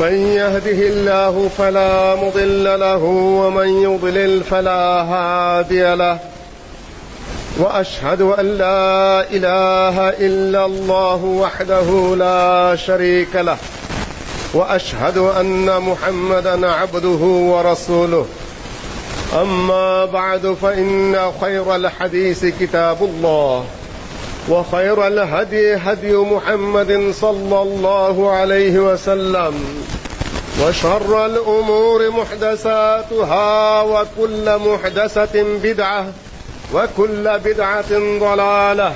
من يهده الله فلا مضل له ومن يضلل فلا هادي له. وأشهد أن لا إله إلا الله وحده لا شريك له. وأشهد أن محمدا عبده ورسوله. أما بعد فإن خير الحديث كتاب الله. وخير الهدي هدي محمد صلى الله عليه وسلم وشر الأمور محدثاتها وكل محدثة بدعة وكل بدعة ضلالة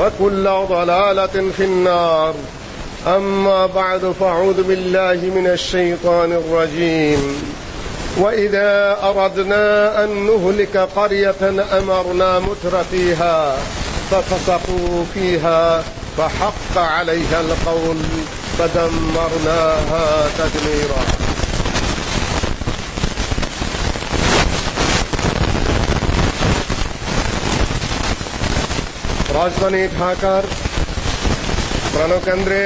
وكل ضلالة في النار. أما بعد فأعوذ بالله من الشيطان الرجيم. وإذا أردنا أن نهلك قرية أمرنا متر فيها ففسقوا فيها فحق عليها القول فدمرناها تدميرا রাজধানী ঢাকার প্রাণকেন্দ্রে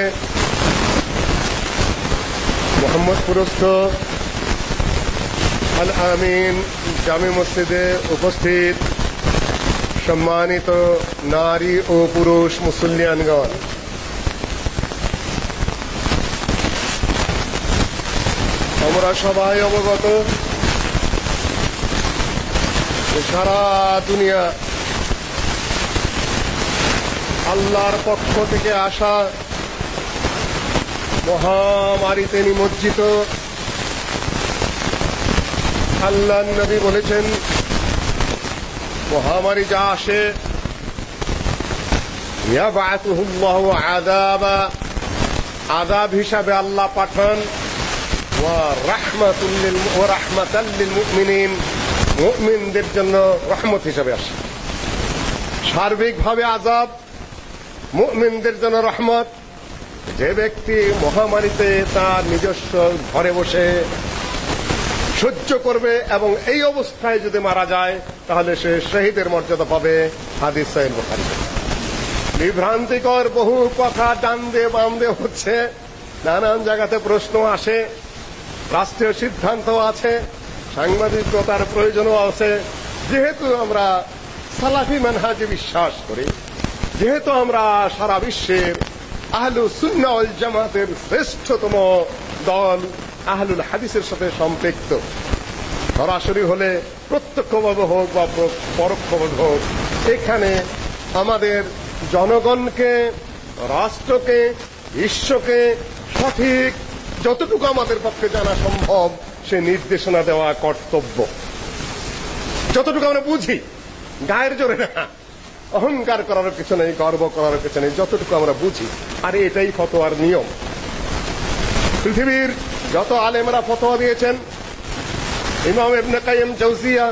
মোহাম্মদপুরস্থ আল আমিন জামে মসজিদে উপস্থিত সম্মানিত নারী ও পুরুষ মুসল্লিয়ানগণ। আমরা সবাই অবগত সারা দুনিয়া আল্লাহর পক্ষ থেকে আসা মহামারীতে নিমজ্জিত আল্লাহ নবী বলেছেন মহামারী যা আসে আযাবা, আযাব হিসাবে আল্লাহ পাঠান মুমিনদের জন্য রহমত হিসাবে আসে। সার্বিকভাবে আযাব, মুমিনদের জন্য রহমত। যে ব্যক্তি মহামারীতে তার নিজস্ব ঘরে বসে সহ্য করবে এবং এই অবস্থায় যদি মারা যায়, তাহলে সে শহীদের মর্যাদা পাবে, হাদিস সাহেব বুখারী। বিভ্রান্তিকর বহু কথা ডান দিয়ে বাম হচ্ছে। নানান জায়গাতে প্রশ্ন আসে, রাষ্ট্রীয় সিদ্ধান্ত আছে সাংবাদিকতার প্রয়োজনও আছে। যেহেতু আমরা সালাফি মানহাজে বিশ্বাস করি, যেহেতু আমরা সারা বিশ্বের আহলু সুন্না জামাতের শ্রেষ্ঠতম দল আহলুল হাদিসের সাথে সম্পৃক্ত। সরাসরি হলে প্রত্যক্ষভাবে হোক বা পরোক্ষভাবে হোক, এখানে আমাদের জনগণকে, রাষ্ট্রকে, বিশ্বকে সঠিক যতটুকু আমাদের পক্ষে জানা সম্ভব, সে নির্দেশনা দেওয়া কর্তব্য। যতটুকু আমরা বুঝি, গায়ের জোরে না, অহংকার করার কিছু নেই গর্ব করার কিছু নেই যতটুকু আমরা বুঝি, আর এটাই ফতোয়ার নিয়ম। পৃথিবীর যত আলেমরা ফতোয়া দিয়েছেন, ইমাম ইবনে কাইম জৌজিয়া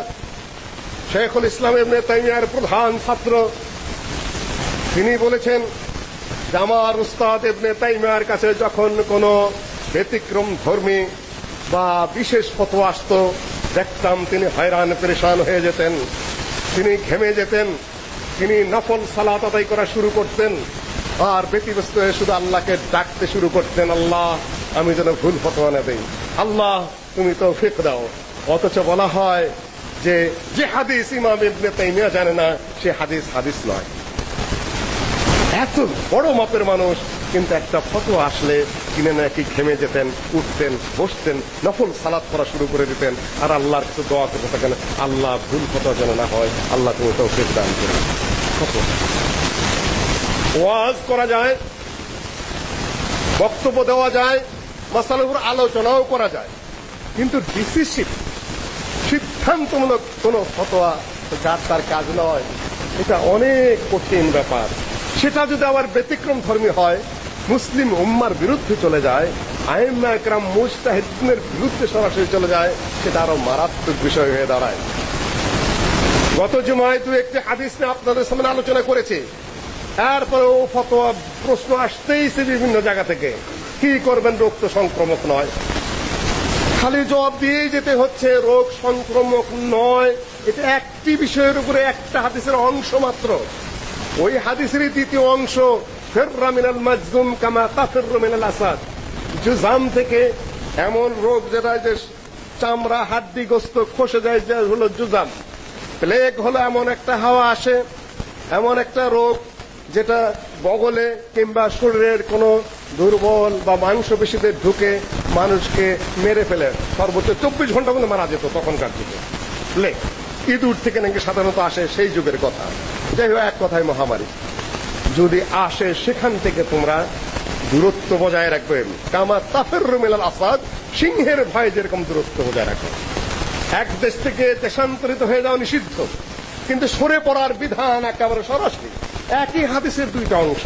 শেখুল ইসলাম ইবনে তাইমিয়ার প্রধান ছাত্র, তিনি বলেছেন, জামার উস্তাদ ইবনে তাইমিয়ার কাছে যখন কোনো ব্যতিক্রম ধর্মী বা বিশেষ ফতোয়া আসত, দেখতাম তিনি হয়রান, পরেশান হয়ে যেতেন। তিনি ঘেমে যেতেন, তিনি নফল সালাত আদায় করা শুরু করতেন, আর ব্যতিব্যস্ত হয়ে শুধু আল্লাহকে ডাকতে শুরু করতেন, আল্লাহ আমি যেন ভুল ফতোয়া না দেই। আল্লাহ, তুমি তো ফিক দাও। অথচ বলা হয় যে যে হাদিস ইমাম ইবনে তাইমিয়া জানে না, সে হাদিস হাদিস নয়। এত বড় মাপের মানুষ, কিন্তু একটা ফটো আসলে কিনে নাকি ঘেমে যেতেন, উঠতেন, বসতেন, নফল সালাত করা শুরু করে দিতেন, আর আল্লাহর কাছে দোয়া করতে থাকেন, আল্লাহ ভুল ফটো যেন না হয়, আল্লাহ তুমি তৌফিক দান করুন। ওয়াজ করা যায়, বক্তব্য দেওয়া যায় মাসালার উপর আলোচনাও করা যায়। কিন্তু ডিসিশন সিদ্ধান্তমূলক কোন ফতোয়া যার তার কাজ নয়। এটা অনেক কঠিন ব্যাপার। সেটা যদি আবার ব্যতিক্রম ধর্মী হয়, মুসলিম উম্মার বিরুদ্ধে চলে যায় আইম্মা একরাম মুস্তাহিদিনের বিরুদ্ধে সরাসরি চলে যায়, সেটা আরও মারাত্মক বিষয় হয়ে দাঁড়ায়। গত জুমায় দু একটি হাদিস নিয়ে আপনাদের সামনে আলোচনা করেছি। তারপরেও ফতোয়া প্রশ্ন আসতেইছে বিভিন্ন জায়গা থেকে। কি করবেন রোগ তো সংক্রমক নয়। খালি জবাব দিয়ে যেতে হচ্ছে, রোগ সংক্রমক নয়। এটা একটি বিষয়ের উপরে একটা হাদিসের অংশ মাত্র। ওই হাদিসেরই দ্বিতীয় অংশ, ফেররা মিনাল মাজদুম কামা তাফিররু মিনাল আসাদ। জুজাম থেকে এমন রোগ যেটা যে চামড়া, হাড্ডি, গোস্ত খসে যায়, যে হলো জুজাম। প্লেগ হলো এমন একটা হাওয়া আসে, এমন একটা রোগ যেটা বগলে কিংবা শরীরের কোনো দুর্বল বা মাংসপেশিতে ঢুকে মানুষকে মেরে ফেলে। সর্বোচ্চ চব্বিশ ঘণ্টা মধ্যে মারা যেত তখনকার যুগে। প্লেগ ইঁদুর থেকে নাকি সাধারণত আসে সেই যুগের কথা। যাই হোক, এক কথায় মহামারী। যদি আসে সেখান থেকে তোমরা দূরত্ব বজায় রাখবে। কামা তাফের রুমেলাল আসাদ, সিংহের ভয়ে যেরকম দূরত্ব বজায় রাখবে এক দেশ থেকে দেশান্তরিত হয়ে যাওয়া নিষিদ্ধ। কিন্তু সরে পড়ার বিধান একেবারে সরাসরি। একই হাদিসের দুইটা অংশ।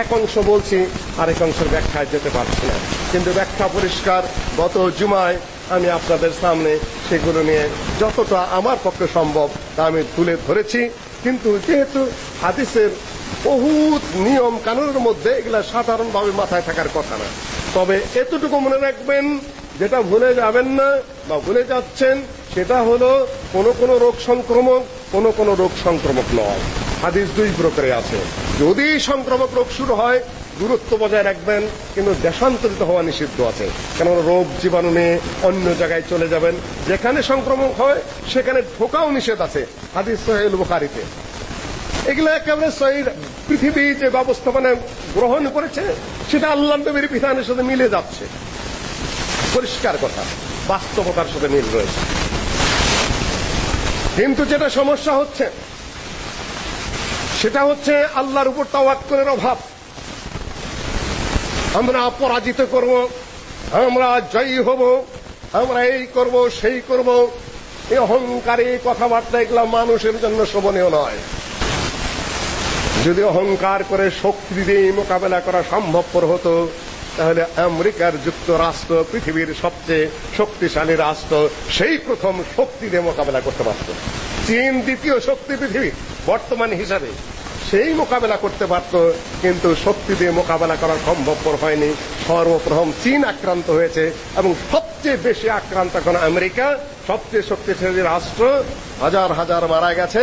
এক অংশ বলছি, আরেক অংশের ব্যাখ্যায় যেতে পারছি না। কিন্তু ব্যাখ্যা পরিষ্কার, গত জুমায় আমি আপনাদের সামনে সেগুলো নিয়ে যতটা আমার পক্ষে সম্ভব তা আমি তুলে ধরেছি। কিন্তু যেহেতু হাদিসের বহুত নিয়ম কানুনের মধ্যে এগুলা সাধারণভাবে মাথায় থাকার কথা না, তবে এতটুকু মনে রাখবেন, যেটা ভুলে যাবেন না বা ভুলে যাচ্ছেন সেটা হলো কোন কোন রোগ সংক্রমক, কোন কোন রোগ সংক্রমক নয়। হাদিস দুই প্রকারে আছে। যদি সংক্রমক রোগ শুরু হয়, দূরত্ব বজায় রাখবেন, কিন্তু দেশান্তরিত হওয়া নিষিদ্ধ আছে। কেন রোগ জীবাণু নিয়ে অন্য জায়গায় চলে যাবেন। যেখানে সংক্রমক হয়, সেখানে ঢোকাও নিষেধ আছে। হাদিস সোহেল বুখারিতে। এগুলো একেবারে সহির পৃথিবী যে ব্যবস্থাপনা গ্রহণ করেছে, সেটা আল্লাহ নবীর বিধানের সাথে মিলে যাচ্ছে। পরিষ্কার কথা। বাস্তবতার সাথে মিল রয়েছে। কিন্তু যেটা সমস্যা হচ্ছে, সেটা হচ্ছে আল্লাহর উপর তাওয়াক্কুলের অভাব। আমরা পরাজিত করব, আমরা জয়ী হব, আমরা এই করব, সেই করব। এই অহংকারী কথাবার্তা এগুলো মানুষের জন্য শোভনীয় নয়। যদি অহংকার করে শক্তি দিয়ে মোকাবেলা করা সম্ভবপর হতো তাহলে আমেরিকার যুক্তরাষ্ট্র পৃথিবীর সবচেয়ে শক্তিশালী রাষ্ট্র, সেই প্রথম শক্তি দিয়ে মোকাবেলা করতে পারত। চীন দ্বিতীয় শক্তি পৃথিবী বর্তমান হিসাবে সেই মোকাবেলা করতে পারত, কিন্তু শক্তি দিয়ে মোকাবেলা করা সম্ভবপর হয়নি। সর্বপ্রথম চীন আক্রান্ত হয়েছে, এবং সবচেয়ে বেশি আক্রান্ত এখন আমেরিকা, সবচেয়ে শক্তিশালী রাষ্ট্র, হাজার হাজার মারা গেছে,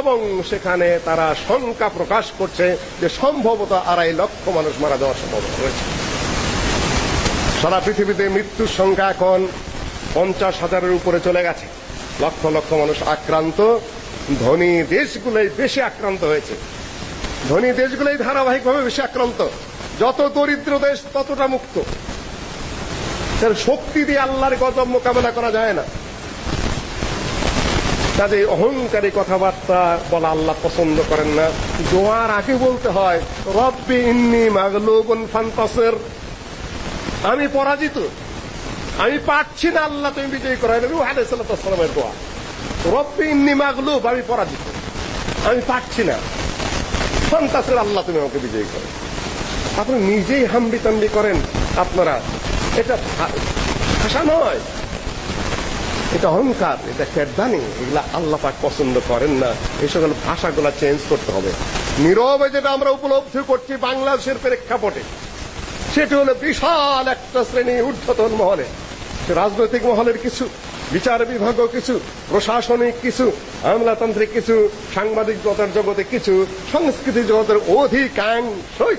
এবং সেখানে তারা শঙ্কা প্রকাশ করছে যে সম্ভবত আড়াই লক্ষ মানুষ মারা যাওয়ার সম্ভাবনা রয়েছে। সারা পৃথিবীতে মৃত্যুর সংখ্যা এখন পঞ্চাশ হাজারের উপরে চলে গেছে। লক্ষ লক্ষ মানুষ আক্রান্ত। ধনী দেশগুলোই বেশি আক্রান্ত হয়েছে। ধনী দেশগুলোই ধারাবাহিকভাবে বেশি আক্রান্ত। যত দরিদ্র দেশ, ততটা মুক্ত। তার শক্তি দিয়ে আল্লাহর গজব মোকাবেলা করা যায় না। কাজে অহংকারী কথাবার্তা বলা আল্লাহ পছন্দ করেন না। দোয়ার আগে বলতে হয়, রব্বি ইন্নি মাগলুবুন ফান্তাসির। আমি পরাজিত। আমি পারছি না আল্লাহ, তুমি বিজয়ী করো। এটা রুহ আলাইহিস সালামের দোয়া। রব্বি ইন্নি মাগলুব, আমি পরাজিত। আমি পারছি না। ফান্তাসির আল্লাহ তুমি আমাকে বিজয়ী করো। আপনি নিজেই হাম্বি তাম্বি করেন আপনারা। এটা ভাষা নয়। এটা অহংকার, এটা কেরদানি এগুলা আল্লাহ পাক পছন্দ করেন না। এই সকল ভাষাগুলা চেঞ্জ করতে হবে। নীরবে যেটা আমরা উপলব্ধি করছি বাংলাদেশের প্রেক্ষাপটে। সেটি হলো বিশাল একটা শ্রেণি ঊর্ধ্বতন মহলে। রাজনৈতিক মহলের কিছু, বিচার বিভাগও কিছু, প্রশাসনিক কিছু, আমলাতান্ত্রিক কিছু, সাংবাদিকতার জগতে কিছু, সংস্কৃতি জগতের অধিকাংশই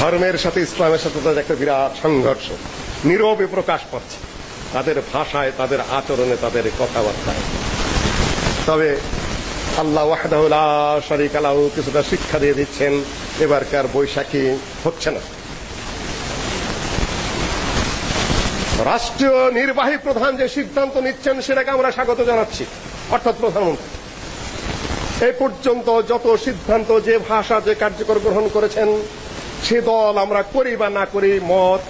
ধর্মের সাথে, ইসলামের সাথে তাদের একটা বিরাট সংঘর্ষ। নীরবে প্রকাশ পাচ্ছে। তাদের ভাষায়, তাদের আচরণে, তাদের কথাবার্তায়। তবে আল্লাহ ওয়াহদাহু লা শারীকা লাহু কিছুটা শিক্ষা দিয়ে দিচ্ছেন। এবারকার বৈশাখী হচ্ছে না। রাষ্ট্রীয় নির্বাহী প্রধান যে সিদ্ধান্ত নিচ্ছেন, সেটাকে আমরা স্বাগত জানাচ্ছি, অর্থাৎ প্রধানমন্ত্রী। এই পর্যন্ত যত সিদ্ধান্ত, যে ভাষা, যে কার্যকর গ্রহণ করেছেন, সে দল আমরা করি বা না করি, মত,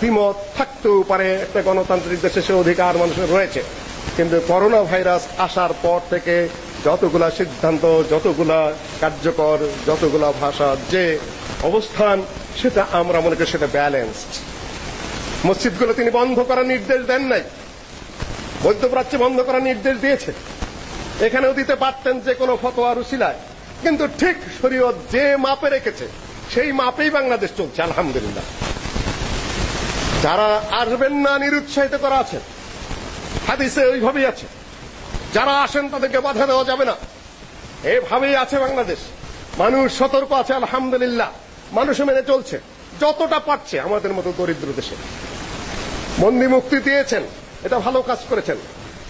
দ্বিমত থাকতেও পারে, একটা গণতান্ত্রিক দেশে সে অধিকার মানুষের রয়েছে। কিন্তু করোনা ভাইরাস আসার পর থেকে যতগুলা সিদ্ধান্ত, যতগুলা কার্যকর, যতগুলা ভাষা, যে অবস্থান, সেটা আমরা মনে করি সেটা ব্যালেন্সড মসজিদগুলো তিনি বন্ধ করার নির্দেশ দেন নাই। মধ্যপ্রাচ্যে বন্ধ করার নির্দেশ দিয়েছে। এখানেও দিতে পারতেন যে কোনো ফতোয়া রুসিলায়। কিন্তু ঠিক শরীয়ত যে মাপে রেখেছে, সেই মাপেই বাংলাদেশ চলছে, আলহামদুলিল্লাহ। যারা আসবেন না, নিরুৎসাহিত করা আছে। হাদিসে ওইভাবেই আছে। যারা আসেন তাদেরকে বাধা দেওয়া যাবে না। এভাবেই আছে বাংলাদেশ। মানুষ সতর্ক আছে, আলহামদুলিল্লাহ। মানুষ মেনে চলছে। যতটা পারছে আমাদের মতো দরিদ্র দেশে। বন্দি মুক্তি দিয়েছেন, এটা ভালো কাজ করেছেন।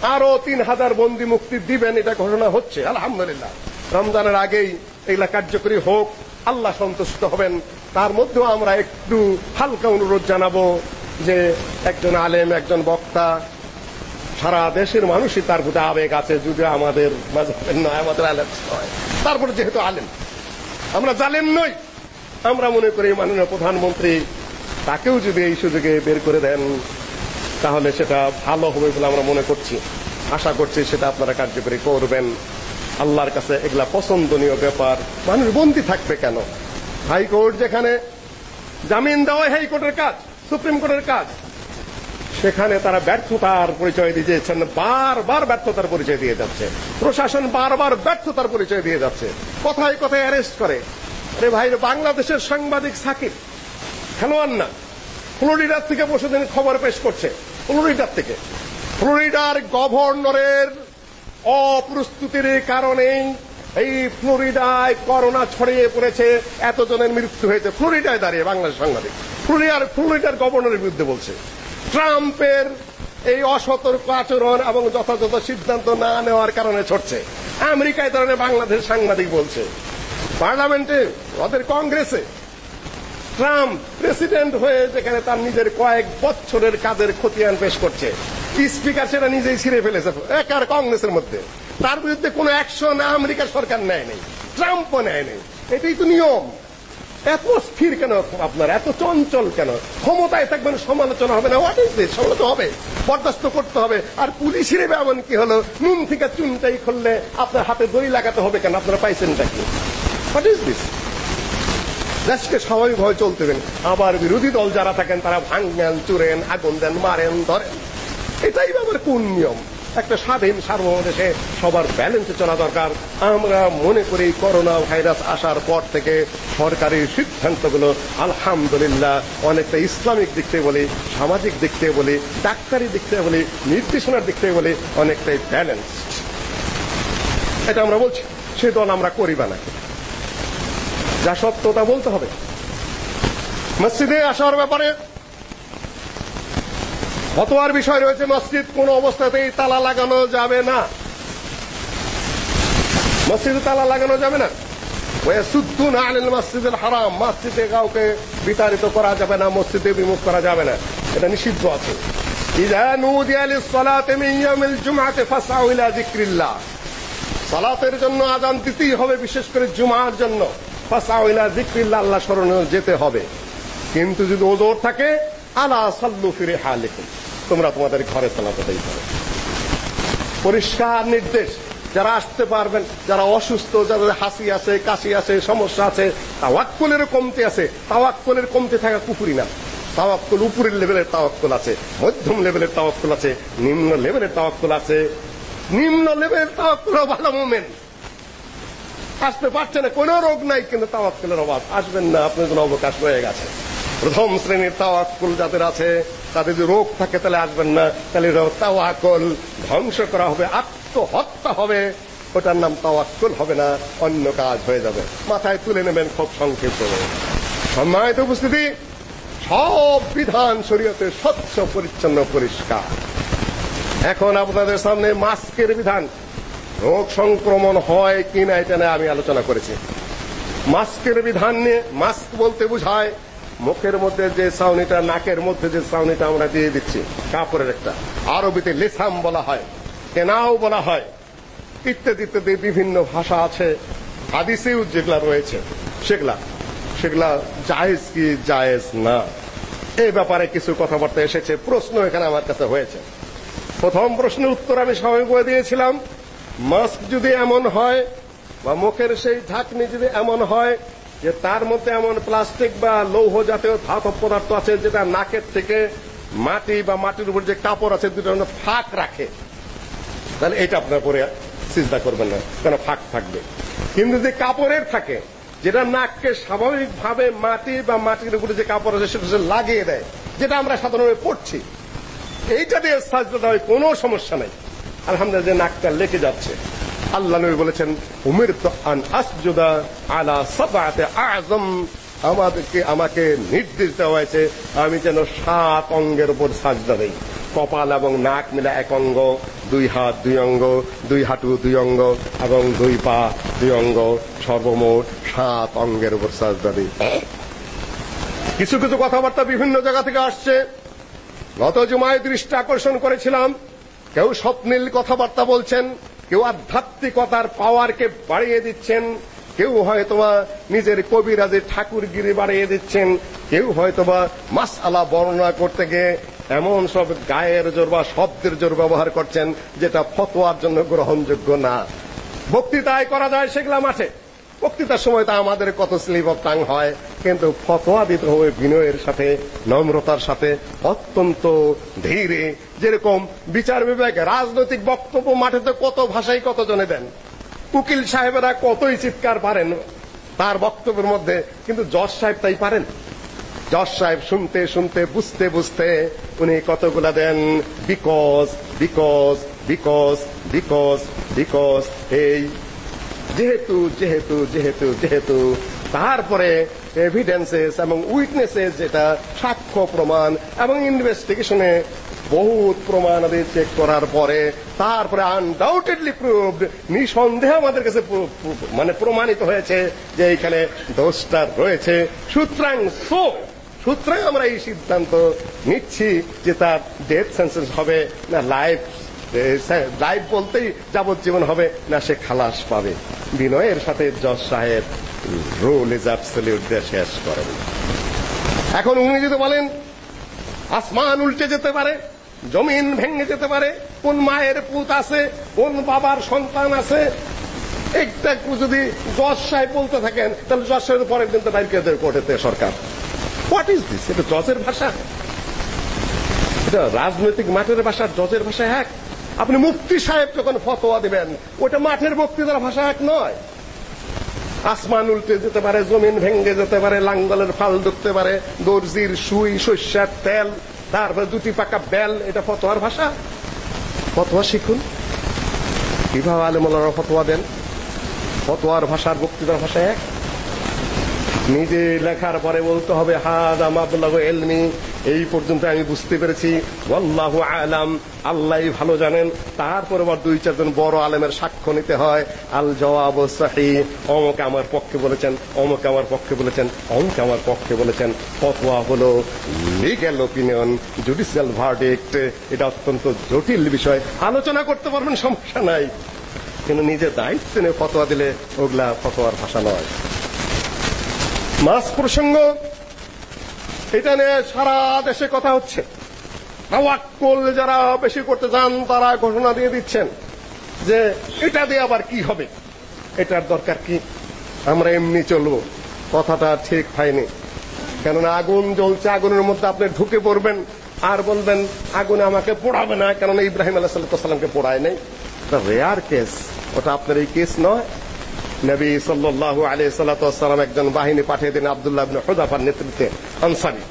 আরও তিন হাজার বন্দি মুক্তি দিবেন, এটা ঘোষণা হচ্ছে, আলহামদুলিল্লাহ। রমজানের আগেই এগুলা কার্যকরী হোক, আল্লাহ সন্তুষ্ট হবেন। তার মধ্যেও আমরা একটু হালকা অনুরোধ জানাব যে একজন আলেম, একজন বক্তা সারা দেশের মানুষই তার প্রতি আবেগ আছে যদি আমাদের মাঝহের নয় আমাদের আলেম নয় তারপরে যেহেতু আলেম, আমরা জালেম নই। আমরা মনে করি মাননীয় প্রধানমন্ত্রী তাকেও যদি এই সুযোগে বের করে দেন, তাহলে সেটা ভালো হবে বলে আমরা মনে করছি। আশা করছি সেটা আপনারা কার্যকরী করবেন। আল্লাহর কাছে এগুলা পছন্দনীয় ব্যাপার। মানুষ বন্দী থাকবে কেন? হাইকোর্ট যেখানে জামিন দেওয়া হাইকোর্টের কাজ, সুপ্রিম কোর্টের কাজ। সেখানে তারা ব্যর্থতার পরিচয় দিয়েছেন বারবার ব্যর্থতার পরিচয় দিয়ে যাচ্ছে। প্রশাসন বারবার ব্যর্থতার পরিচয় দিয়ে যাচ্ছে। কথায় কথায় অ্যারেস্ট করে। আরে ভাই বাংলাদেশের সাংবাদিক সাকিব খেলোয়াড় না। ফ্লোরিডার থেকে বসে তিনি খবর পেশ করছে, ফ্লোরিডার থেকে। ফ্লোরিডার গভর্নরের অপ্রস্তুতির কারণেই এই ফ্লোরিডায় করোনা ছড়িয়ে পড়েছে, এতজনের মৃত্যু হয়েছে। ফ্লোরিডায় দাঁড়িয়ে বাংলাদেশ সাংবাদিক। ফ্লোরিডার ফ্লোরিডার গভর্নরের বিরুদ্ধে বলছে। ট্রাম্পের এই অসতর্ক আচরণ এবং যথাযথ সিদ্ধান্ত না নেওয়ার কারণে ছড়ছে। আমেরিকায় ধরনের বাংলাদেশ সাংবাদিক বলছে। পার্লামেন্টে, ওদের কংগ্রেসে ট্রাম্প প্রেসিডেন্ট হয়ে যেখানে তার নিজের কয়েক বছরের কাজের খতিয়ান পেশ করছে। স্পিকার সেটা নিজেই ছিঁড়ে ফেলেছে। একার কংগ্রেসের মধ্যে। তার বিরুদ্ধে কোনো অ্যাকশন আমেরিকার সরকার নেয় নেই। ট্রাম্পও নেয় নেই। এটাই তো নিয়ম। এত স্থির কেন আপনার? এত চঞ্চল কেন? ক্ষমতায় থাকবেন, সমালোচনা হবে না। হোয়াট ইজ দিস সমালোচনা হবে। বরদাস্ত করতে হবে। আর পুলিশের এমন কি হলো? নুন থেকে চুনটাই খুললে আপনার হাতে দড়ি লাগাতে হবে কেন? আপনারা পাইছেনটা কি? হোয়াট ইজ দিস দেশকে স্বাভাবিকভাবে চলতে দেন আবার বিরোধী দল যারা থাকেন, তারা ভাঙ্গেন চুরেন, আগুন দেন, মারেন, ধরেন। এটাই আবার কোন নিয়ম? একটা স্বাধীন সার্বভৌম দেশে সবার ব্যালেন্সে চলা দরকার। আমরা মনে করি করোনা ভাইরাস আসার পর থেকে সরকারি সিদ্ধান্তগুলো আলহামদুলিল্লাহ অনেকটা ইসলামিক দিক থেকে বলি, সামাজিক দিক থেকে বলি, ডাক্তারি দিক থেকে বলি, নির্দেশনার দিক থেকে বলি অনেকটাই ব্যালেন্সড এটা আমরা বলছি, সে দল আমরা করিবা না যা সত্য তা বলতে হবে। মসজিদে আসার ব্যাপারে ফতোয়ার বিষয় রয়েছে, মসজিদ কোন অবস্থাতেই তালা লাগানো যাবে না। মসজিদে তালা লাগানো যাবে না। ওয়াসুদ্দুন আনিল মসজিদুল হারাম, মসজিদে কাউকে বিতাড়িত করা যাবে না, মসজিদে বিমুখ করা যাবে না। এটা নিষিদ্ধ আছে। ইযা নুদিয়া লিস-সালাতি মিন ইয়াউমিল জুমআতি ফাসআউ ইলা যিকরিল্লাহ। সালাতের জন্য আজান দিতেই হবে, বিশেষ করে জুমার জন্য। ফাসআউ ইলা যিকরিল্লাহ, আল্লাহ স্মরণে যেতে হবে। কিন্তু যদি ওজোর থাকে আলা সাল্লু ফি রিহালিকুম। তোমরা তোমাদের ঘরে সালাত আদায় করো। পরিষ্কার নির্দেশ, যারা আসতে পারবেন, যারা অসুস্থ, যাদের হাসি আছে, কাশি আছে, সমস্যা আছে, তাওয়াক্কুলের কমতি আছে। তাওয়াক্কুলের কমতি থাকা কুফুরি না। তাওয়াক্কুল উপরের লেভেলের তাওয়াক্কুল আছে, মধ্যম লেভেলের তাওয়াক্কুল আছে, নিম্ন লেভেলের তাওয়াক্কুল আছে। নিম্ন লেভেলের তাওয়াক্কুল ভালো মোমেন। আসতে পারছে না, কোনো রোগ নাই, কিন্তু তাওয়াক্কুলের অভাব। আসবেন না, আপনার জন্য অবকাশ রয়ে গেছে। প্রথম শ্রেণির তাওয়াক্কুল যাদের আছে তাদের যদি রোগ থাকে তাহলে আসবেন না। তাহলে তাওয়াক্কুল ধ্বংস করা হবে, আত্মহত্যা হবে। ওটার নাম তাওয়াক্কুল হবে না, অন্য কাজ হয়ে যাবে। মাথায় তুলে নেবেন খুব সংক্ষিপ্ত সম্মানিত উপস্থিতি, সব বিধান শরীয়তে স্বচ্ছ, পরিচ্ছন্ন, পরিষ্কার। এখন আপনাদের সামনে মাস্কের বিধান। রোগ সংক্রমণ হয় কিনা এটা নিয়ে আমি আলোচনা করেছি। মাস্কের বিধান নিয়ে মাস্ক বলতে বোঝায় মুখের মধ্যে যে সাউনিটা নাকের মধ্যে যে সাউনিটা আমরা দিয়ে দিচ্ছি, কাপড়ের একটা। আরবিতে লেসাম বলা হয়, কেনাও বলা হয়। ইত্যাদি ইত্যাদি বিভিন্ন ভাষা আছে, হাদিসেও যেগুলা রয়েছে, সেগুলা। সেগুলা জায়েজ কি জায়েজ না? এই ব্যাপারে কিছু কথাবার্তা এসেছে, প্রশ্ন এখানে আমার কাছে হয়েছে। প্রথম প্রশ্নের উত্তর আমি সবাই করে দিয়েছিলাম, মাস্ক যদি এমন হয়, বা মুখের সেই ঢাকনি যদি এমন হয় যে তার মধ্যে এমন প্লাস্টিক বা লৌহ জাতীয় ধাতব পদার্থ আছে যেটা নাকের থেকে মাটি বা মাটির উপর যে কাপড় আছে দুটো ফাঁক রাখে। তাহলে এটা আপনার পরে চিন্তা করবেন না, কেন ফাঁক থাকবে। কিন্তু যে কাপড়ের থাকে, যেটা নাককে স্বাভাবিকভাবে মাটি বা মাটির উপরে যে কাপড় আছে সেটা লাগিয়ে দেয়, যেটা আমরা সাধারণভাবে পড়ছি। এইটা দিয়ে সাজদা দেওয়ায় কোনো সমস্যা নাই। আলহামদুলিল্লাহ, যে নাকটা লেগে যাচ্ছে। আল্লাহ নবী বলেছেন, উমিরতু আন আসজুদা আলা সাবআতি আযম। আমাদেরকে, আমাকে নির্দেশ দেওয়া হয়েছে, আমি যেন সাত অঙ্গের উপর সাজদা দেই। কপাল এবং নাক মিলে এক অঙ্গ, দুই হাত দুই অঙ্গ, দুই হাঁটু দুই অঙ্গ, এবং দুই পা দুই অঙ্গ, সর্বমোট সাত অঙ্গের উপর সাজদা দিই। কিছু কিছু কথাবার্তা বিভিন্ন জায়গা থেকে আসছে। গত জুমায় দৃষ্টি আকর্ষণ করেছিলাম। কেউ স্বপ্নীল কথাবার্তা বলছেন। কেউ আধ্যাত্মিকতার পাওয়ারকে বাড়িয়ে দিচ্ছেন, কেউ হয়তোবা নিজের কবিরাজে ঠাকুরগিরি বাড়িয়ে দিচ্ছেন, কেউ হয়তোবা মাসআলা বর্ণনা করতে গিয়ে এমন সব গায়ের জোর বা শব্দের জোর ব্যবহার করছেন, যেটা ফতোয়ার জন্য গ্রহণযোগ্য না। বক্তৃতায় করা যায় সেগুলা মাঠে। বক্তৃতার সময় তা আমাদের কত স্লিপ অফ টাং হয়, কিন্তু ফতোয়া দিতে হবে বিনয়ের সাথে, নম্রতার সাথে অত্যন্ত ধীরে, যেরকম বিচার বিভাগে রাজনৈতিক বক্তব্য মাঠেতে কত ভাষায় কত জনে দেন। উকিল সাহেবেরা কতই চিৎকার পারেন, তার বক্তব্যের মধ্যে কিন্তু জজ সাহেব তাই পারেন। জজ সাহেব শুনতে শুনতে, বুঝতে বুঝতে উনি কতগুলা দেন, because because because because because, এই যেহেতু যেহেতু যেহেতু যেহেতু তারপরে এভিডেন্সেস এবং উইটনেসেস যেটা সাক্ষ্য প্রমাণ এবং ইনভেস্টিগেশনে বহুত প্রমাণাদি চেক করার পরে তারপরে আনডাউটেডলি প্রুভড নিঃসন্দেহে আমাদের কাছে মানে প্রমাণিত হয়েছে যে এইখানে দোষটা রয়েছে। সুতরাং সো সুতরাং আমরা এই সিদ্ধান্ত নিচ্ছি যে তার ডেথ সেন্সেস হবে না লাইফ লাইফ বলতেই যাবজ্জীবন হবে না সে খালাস পাবে। বিনয়ের সাথে জজ সাহেব রোল ইজ অ্যাবসলিউট দিয়ে শেষ করেন। এখন উনি যদি বলেন, আসমান উল্টে যেতে পারে, জমিন ভেঙে যেতে পারে, কোন মায়ের পুত আছে, কোন বাবার সন্তান আছে, একটা যদি জজ সাহেব বলতে থাকেন, তাহলে জজ সাহেব পরের দিন তো বাইর করে কোর্টেতে সরকার। হোয়াট ইজ দিস এটা জজের ভাষা? এটা রাজনৈতিক মাঠের ভাষা, জজের ভাষা এক। আপনি মুফতি সাহেব যখন ফতোয়া দিবেন, ওটা মাঠের বক্তৃতার ভাষা এক নয়। আসমান উল্টে যেতে পারে, জমিন ভেঙে যেতে পারে, লাঙ্গলের ফাল ঢুকতে পারে, দর্জির সুই, শস্যার তেল, তারপরে দুটি পাকা বেল, এটা ফতোয়ার ভাষা। ফতোয়া শিখুন। কীভাবে আলেমুল্লাহরা ফতোয়া দেন। ফতোয়ার ভাষার বক্তৃতার ভাষা এক। নিজে লেখার পরে বলতে হবে, হাদা মাবলাগু ইলমি। এই পর্যন্ত আমি বুঝতে পেরেছি। ওয়াল্লাহু আলাম আল্লাহই ভালো জানেন। তারপরে আবার দুই, চারজন বড় আলেমের সাক্ষ্য নিতে হয়। আল জবাব সাহি, অমক আমার পক্ষে বলেছেন, অমক আমার পক্ষে বলেছেন, অমক আমার পক্ষে বলেছেন। ফতোয়া হলো লিগ্যাল ওপিনিয়ন জুডিশিয়াল ভার্ডিক্ট এটা অত্যন্ত জটিল বিষয়। আলোচনা করতে পারবেন, সমস্যা নাই। কিন্তু নিজের দায়িত্ব নিয়ে ফতোয়া দিলে ওগুলা ফতোয়ার ভাষা নয়। মাস প্রসঙ্গ, এটা নিয়ে সারা দেশে কথা হচ্ছে। যারা বেশি করতে চান, তারা ঘোষণা দিয়ে দিচ্ছেন যে এটা দিয়ে আবার কি হবে? এটার দরকার কি? আমরা এমনি চলবো। কথাটা ঠিক হয়নি। কেননা আগুন জ্বলছে, আগুনের মধ্যে আপনি ঢুকে পড়বেন, আর বলবেন, আগুনে আমাকে পোড়াবে না। কেননা ইব্রাহিম আলাহ সাল্লামকে পোড়ায় নাই। রেয়ার কেস ওটা আপনার এই কেস নয়। নবী সাল্লাল্লাহু আলাইহি ওয়াসাল্লাম একজন বাহিনী পাঠিয়ে দেন আব্দুল্লাহ ইবনে নেতৃত্বে আনসারী।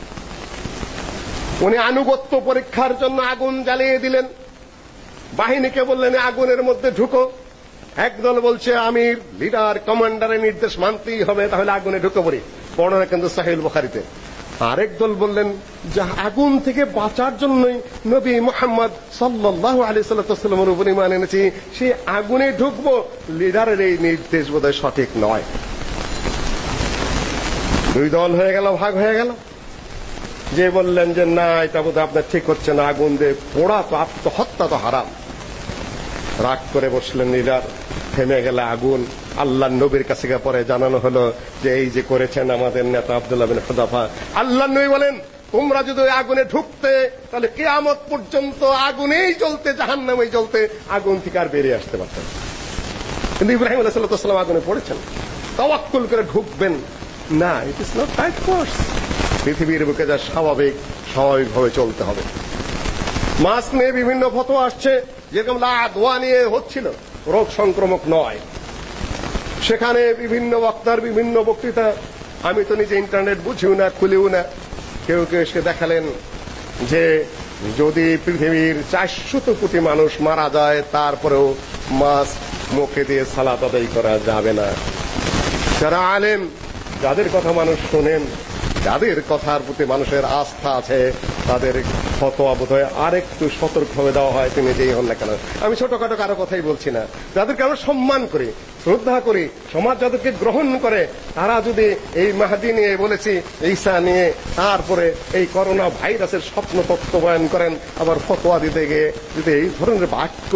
উনি আনুগত্য পরীক্ষার জন্য আগুন জ্বালিয়ে দিলেন। বাহিনীকে বললেন, আগুনের মধ্যে ঢুকো। একদল বলছে আমি লিডার, কমান্ডারের নির্দেশ মানতেই হবে, তাহলে আগুনে ঢুকে পড়ি। বর্ণনা কিন্তু সাহিল বুখারীতে। আরেক দল বললেন, যে আগুন থেকে বাঁচার জন্যই নবী মোহাম্মদ সাল্লাল্লাহু আলাইহি সাল্লামের উপর ঈমান এনেছি। সে আগুনে ঢুকবো। লিডারের এই নির্দেশ বোধহয় সঠিক নয়। দুই দল হয়ে গেল, ভাগ হয়ে গেল। যে বললেন যে, না, এটা বোধহয় আপনার ঠিক হচ্ছে না, আগুন দিয়ে পোড়া তো, আত্মহত্যা তো হারাম। রাগ করে বসলেন লিডার, থেমে গেল আগুন আল্লাহ নবীর কাছে পরে জানানো হলো যে এই যে করেছেন আমাদের নেতা আব্দুল্লাহ বিন হুদাফা আল্লাহ নবী বলেন, তোমরা যদি ওই আগুনে ঢুকতে, তাহলে কিয়ামত পর্যন্ত আগুনেই জ্বলতে, জাহান্নামেই জ্বলতে আগুন থেকে আর বেরিয়ে আসতে পারতেন কিন্তু ইব্রাহিম আলাইহিস আগুনে পড়েছেন। তাওয়াক্কুল করে ঢুকবেন না। It is not right course পৃথিবীর বুকে যা স্বাভাবিক, স্বাভাবিকভাবে চলতে হবে। মাছ নিয়ে বিভিন্ন ফটো আসছে। যেরকম লা দোয়া নিয়ে হচ্ছিল। রোগ সংক্রমক নয়। সেখানে বিভিন্ন বক্তার বিভিন্ন বক্তৃতা। আমি তো নিজে ইন্টারনেট বুঝিও না, খুলিও না। কেউ কেউ এসে দেখালেন যে যদি পৃথিবীর চারশত কোটি মানুষ মারা যায়, তারপরেও মাছ মুখে দিয়ে সালাত আদায় করা যাবে না। যারা আলেম, যাদের কথা মানুষ শোনেন, যাদের কথার প্রতি মানুষের আস্থা আছে তাদের ফতোয়া বোধ হয় আরেকটু সতর্ক ভাবে দেওয়া হয়, তিনি যেই হন না কেন? আমি ছোটখাটো কারও কথাই বলছি না। যাদেরকে আমরা সম্মান করি, শ্রদ্ধা করি, সমাজ যাদেরকে গ্রহণ করে, তারা যদি এই মাহাদি নিয়ে বলেছি, ঈসা নিয়ে তারপরে এই করোনা ভাইরাসের স্বপ্ন তত্ত্বায়ন করেন, আবার ফতোয়া দিতে গিয়ে যদি এই ধরনের বাক্য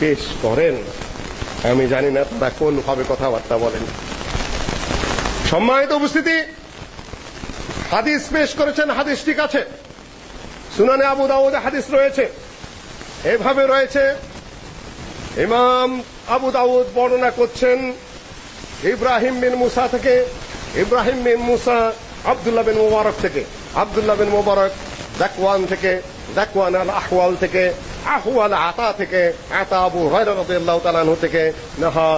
পেশ করেন, আমি জানি না তারা কোন ভাবে কথাবার্তা বলেন। সম্মানিত উপস্থিতি, হাদিস পেশ করেছেন হাদিস ঠিক আছে সুনানে আবু দাউদে হাদিস রয়েছে। এভাবে রয়েছে, ইমাম আবু দাউদ বর্ণনা করছেন ইব্রাহিম বিন মুসা থেকে, ইব্রাহিম বিন মুসা আব্দুল্লাহ বিন মুবারক থেকে, আব্দুল্লাহ বিন মুবারক দাকওয়ান থেকে, দাকওয়ান আল আহওয়াল থেকে, আহওয়াল আতা থেকে, আতা আবু হুরায়রা রাদিয়াল্লাহু তাআলা আনহু থেকে, নাহা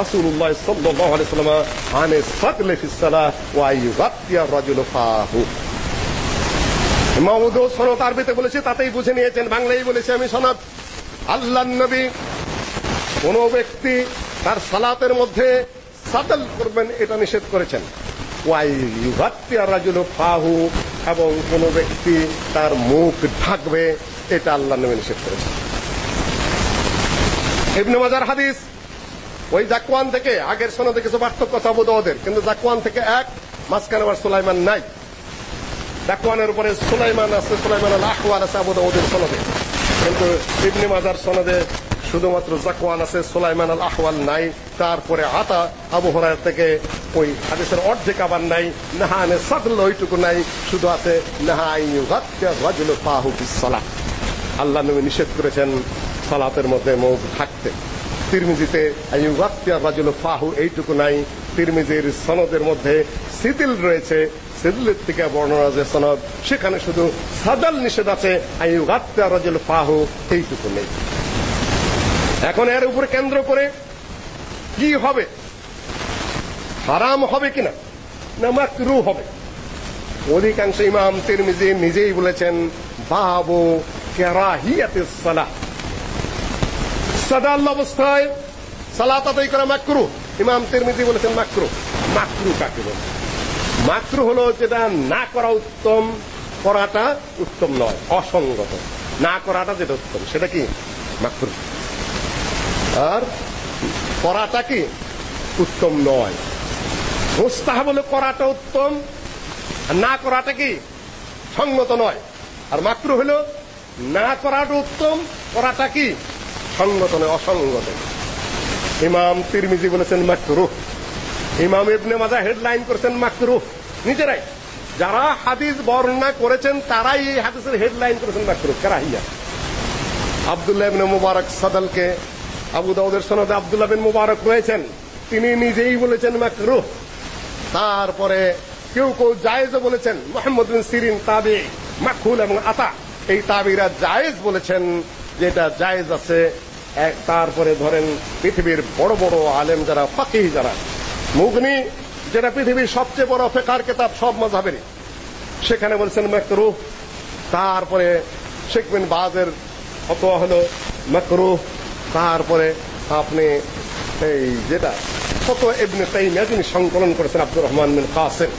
রাসূলুল্লাহ সাল্লাল্লাহু আলাইহি ওয়াসাল্লাম আন সাদলি ফিস সালাহ ওয়া ইউগাত্তি আর-রাজুলু ফাহু। মাহমুদ সনদ আরবিতে বলেছে, তাতেই বুঝে নিয়েছেন, বাংলায় বলেছে আমি সনদ আল্লাহর নবী কোন ব্যক্তি তার সালাতের মধ্যে সাদল করবেন, এটা নিষেধ করেছেন। ওয়াই ইউগাত্তি আর-রাজুলু ফাহু, এবং কোন ব্যক্তি তার মুখ ঢাকবে, এটা আল্লাহ নবী নিষেধ করেছেন। ইবনে মাজার হাদিস, ওই জাকওয়ান থেকে, আগের সনদে কিছু পার্থক্য আছে আবু দাউদের, কিন্তু জাকওয়ান থেকে এক, মাঝখানে আবার সুলাইমান নাই। জাকওয়ানের উপরে সুলাইমান আছে, সুলাইমান আল আহওয়াল আছে, আবু দাউদের সনদে। কিন্তু ইবনে মাজার সনদে শুধুমাত্র জাকওয়ান আছে, সুলাইমান আল আহওয়াল নাই, তারপরে আতা আবু হুরায়রা থেকে ওই হাদিসের অর্ধেক আবার নাই নাহানে সাদল ওইটুকু নাই, শুধু আছে, নাহা ইউগাত্তি রাজুলু ফাহু ফিস সালাহ আল্লাহ নবী নিষেধ করেছেন সালাতের মধ্যে মুখ ঢাকতে তিরমিজিতে আইয়ুগাত্তিয়া রাজুল ফাহু এইটুকু নাই, তিরমিজির সনদের মধ্যে সিদিল রয়েছে সিদিলের থেকে বর্ণনা যে সনদ, সেখানে শুধু সাদাল নিষেধ আছে আইয়ুগাত্তিয়া রাজুল ফাহু, এইটুকু নেই। এখন এর উপরে কেন্দ্র করে কি হবে? হারাম হবে কিনা? না মাকরু হবে? অধিকাংশ ইমাম তিরমিজি নিজেই বলেছেন, বাবু কেরাহিয়াতে সালাহ। সাদাল অবস্থায় সালাত আদায় করা মাকরু। ইমাম তিরমিজি বলেছেন মাকরু। মাকরু কাকে বলে? মাকরু হলো যেটা না করা উত্তম, করাটা উত্তম নয়, অসঙ্গত। না করাটা যেটা উত্তম, সেটা কি? মাকরু আর করাটা কি? উত্তম নয়। মুস্তাহাব হলো করাটা উত্তম, আর না করাটা কি? সঙ্গত নয়। আর মাকরু হলো না করাটা উত্তম, করাটা কি? সঙ্গত নয়, অসঙ্গত। ইমাম তিরমিজি বলেছেন মাকরুহ ইমাম ইবনে মাজা হেডলাইন করেছেন মাকরুহ। নিজেরাই। যারা হাদিস বর্ণনা করেছেন, তারাই এই হাদিসের হেডলাইন করেছেন মাকরুহ। কারাহিয়া আব্দুল্লাহ ইবনে মুবারক সাদালকে, আবু দাউদের সনদে আব্দুল্লাহ বিন মুবারক রয়েছেন। তিনি নিজেই বলেছেন মাকরুহ। তারপরে কেউ কেউ জায়েজ বলেছেন, মোহাম্মদ বিন সিরিন, তাবি মাকুল এবং আতা। এই তাবিরা জায়েজ বলেছেন, যেটা জায়েজ আছে। তারপরে ধরেন পৃথিবীর বড় বড় আলেম যারা, ফাকিহ যারা মুগনি, যেটা পৃথিবীর সবচেয়ে বড় ফেকার কেতাব, সব মাযহাবেরই সেখানে বলছেন মাকরুহ তারপরে শেখ বিন বাজের ফতোয়া হলো মাকরুহ তারপরে আপনি এই যেটা কত ইবনে তাইমিয়া যিনি সংকলন করেছেন আব্দুর রহমান বিন কাসেম।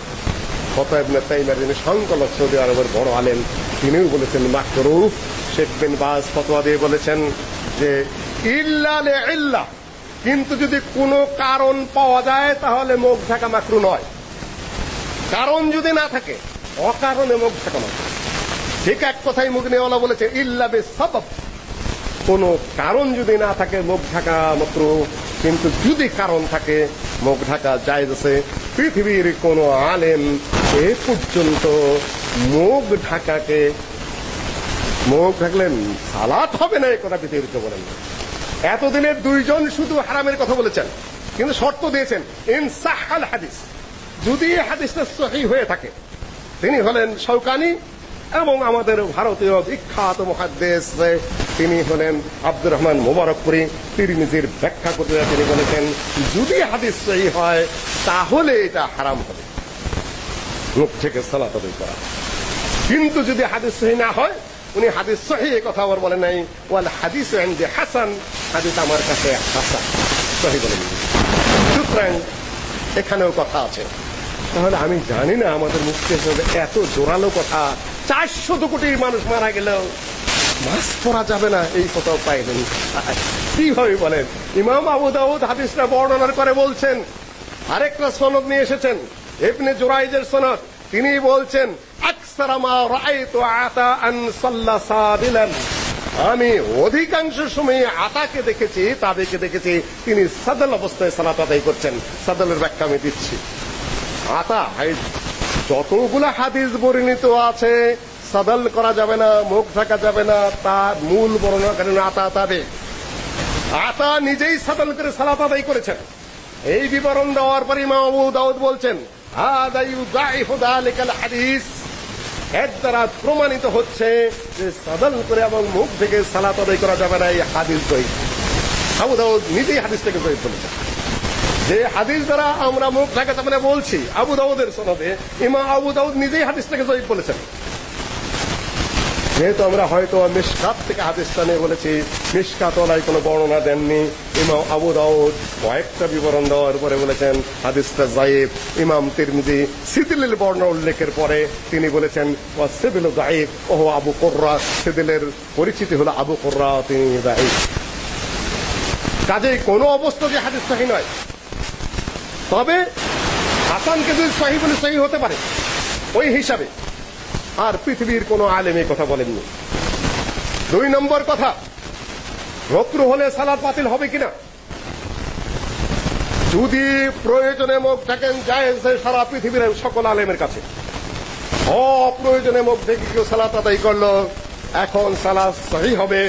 কত ইবনে তাইমিয়া যিনি সংকলক সৌদি আরবের বড় আলেম, তিনিও বলেছেন মাকরুহ শেখ বিন বাজ ফতোয়া দিয়ে বলেছেন যে, ইল্লা লে ইল্লা। কিন্তু যদি কোনো কারণ পাওয়া যায়, তাহলে মুখ ঢাকা মাকরু নয়। কারণ যদি না থাকে, অকারণে মুখ ঢাকা মাকরু। ঠিক এক কথাই মুখ নেওয়ালা বলেছে, ইল্লা বে সবব কোনো কারণ যদি না থাকে, মুখ ঢাকা মাকরু। কিন্তু যদি কারণ থাকে, মুখ ঢাকা জায়েজ আছে। পৃথিবীর কোন আলেম এ পর্যন্ত মুখ ঢাকাকে, মুখ ঢাকলেন সালাত হবে না এই কথা পৃথিবীতে বলেন এতদিনের দুইজন শুধু হারামের কথা বলেছেন, কিন্তু শর্ত দিয়েছেন ইন সাহাল হাদিস। যদি হাদিসটা সহি হয়ে থাকে, তিনি হলেন শৌকানি এবং আমাদের ভারতীয় বিখ্যাত মহাদ্দেশ তিনি হলেন আব্দুর রহমান মোবারকপুরি, তিরমিজির ব্যাখ্যা করতে তিনি বলেছেন, যদি হাদিস সহি হয়, তাহলে এটা হারাম হবে। মুখ থেকে সালাত করা। কিন্তু যদি হাদিস সহি না হয় উনি হাদিস সহি কথা আবার বলেন নাই, ওয়াল হাদিস ইনদি হাসান, হাদিস আমার কাছে হাসান। সহি সুতরাং এখানেও কথা আছে। তাহলে আমি জানি না আমাদের মুক্তি এত জোরালো কথা চারশত কোটি মানুষ মারা গেলেও মাছ পড়া যাবে না, এই কথাও পাইলেন কীভাবে বলেন? ইমাম আবু দাউদ হাদিসটা বর্ণনা করে বলছেন, আরেকটা সনদ নিয়ে এসেছেন, ইবনে জুরাইজের সনদ। তিনি বলছেন, আকসারা মা রাআইতু আতা আন সাল্লা আমি অধিকাংশ সময় আতাকে দেখেছি, তাদেরকে দেখেছি, তিনি সাদল অবস্থায় সালাত আদায় করছেন। সাদলের ব্যাখ্যা আমি দিচ্ছি। আতা যতগুলো হাদিস বর্ণিত আছে, সাদল করা যাবে না, মুখ ঢাকা যাবে না তার মূল বর্ণনাকারী আতা তাবে আতা নিজেই সাদল করে সালাত আদায় করেছেন। এই বিবরণ দেওয়ার পর ইমাম দাউদ বলছেন হাদা ইউদাইফু যালিকাল হাদিস। এর দ্বারা প্রমাণিত হচ্ছে যে সাদল করে এবং মুখ থেকে সালাত আদায় করা যাবে না এই হাদিস দই আবু দাউদ নিজেই হাদিসটাকে জয়ী বলেছেন যে হাদিস দ্বারা আমরা মুখ ঢাকা মানে বলছি, আবু দাউদের সনদে ইমা আবু দাউদ নিজেই হাদিসটাকে জয়ী বলেছেন। যেহেতু আমরা হয়তো মিসকাত থেকে হাদিসটা নিয়ে বলেছি, মিসকাত ওলাই কোনো বর্ণনা দেননি। ইমাম আবু দাউদ কয়েকটা বিবরণ দেওয়ার পরে বলেছেন, হাদিসটা জাইব ইমাম তিরমিজি সিদিলের বর্ণ উল্লেখের পরে তিনি বলেছেন ও সিদিল জাইব ও আবু কোর্রা। সিদিলের পরিচিতি হলো আবু কোর্রা, তিনি জাইব কাজেই কোনো অবস্থা যে হাদিস সহি নয়। তবে হাসানকে যদি সহি বলে সহি হতে পারে, ওই হিসাবে আর পৃথিবীর কোনো আলেম এই কথা বলেননি। দুই নম্বর কথা রক্রু হলে সালাদ বাতিল হবে কিনা? যদি প্রয়োজনে মুখ থাকেন যায় সারা পৃথিবীর সকল আলেমের কাছে। অপ্রয়োজনে মুখ থেকে কেউ সালাত আদায় করল, এখন সালাদ সহি হবে,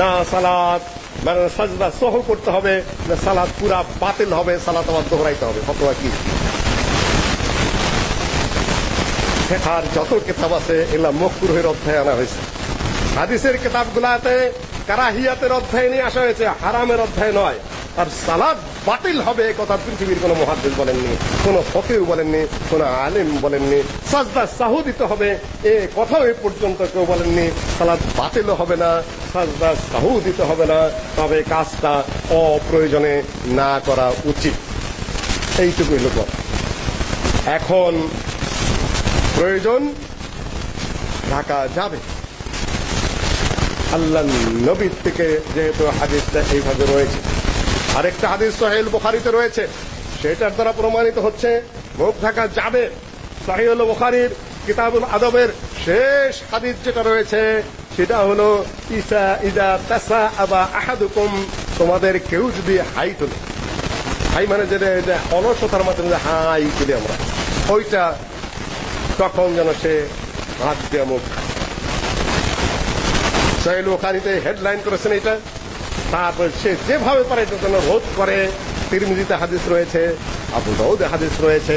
না সালাদ মানে সাজদা সহ করতে হবে, না সালাদ পুরা বাতিল হবে, সালাত আবার দোহরাইতে হবে। ফতোয়া কি? ফেকার যত কিতাব আছে, এগুলা মকরুহের অধ্যায় আনা হয়েছে। হাদিসের কিতাবগুলাতে কারাহিয়াতের অধ্যায় নিয়ে আসা হয়েছে, হারামের অধ্যায় নয়। আর সালাদ বাতিল হবে কথা পৃথিবীর কোনো মহাদ্দেশ বলেননি, কোন ফকির বলেননি, কোন আলেম বলেননি। সাজদা সাহু দিতে হবে, এ কথাও এ পর্যন্ত কেউ বলেননি, সালাদ বাতিল হবে না, সাজদা সাহু দিতে হবে না। তবে কাজটা অপ্রয়োজনে না করা উচিত। এইটুকুই লোক। এখন প্রয়োজন, ঢাকা যাবে। আল্লাহ নবীর থেকে যেহেতু হাদিসটা এইভাবে রয়েছে, আরেকটা হাদিস সোহেল বুখারিতে রয়েছে, সেটার দ্বারা প্রমাণিত হচ্ছে মুখ ঢাকা যাবে। সাহিউল বুখারির কিতাবুল আদবের শেষ হাদিস যেটা রয়েছে, সেটা হলো, ইসা ইজা তাসা আবা আহাদুকুম তোমাদের কেউ যদি হাই তোলে। হাই মানে যেটা অলসতার মাধ্যমে হাই তুলি আমরা। ওইটা তখন যেন সে হাত মুখ সোহেল বুখারিতে হেডলাইন করেছেন এটা তারপর সে যেভাবে পারে এটা যেন রোধ করে। তিরমিজিতে হাদিস রয়েছে, আবু দাউদে হাদিস রয়েছে,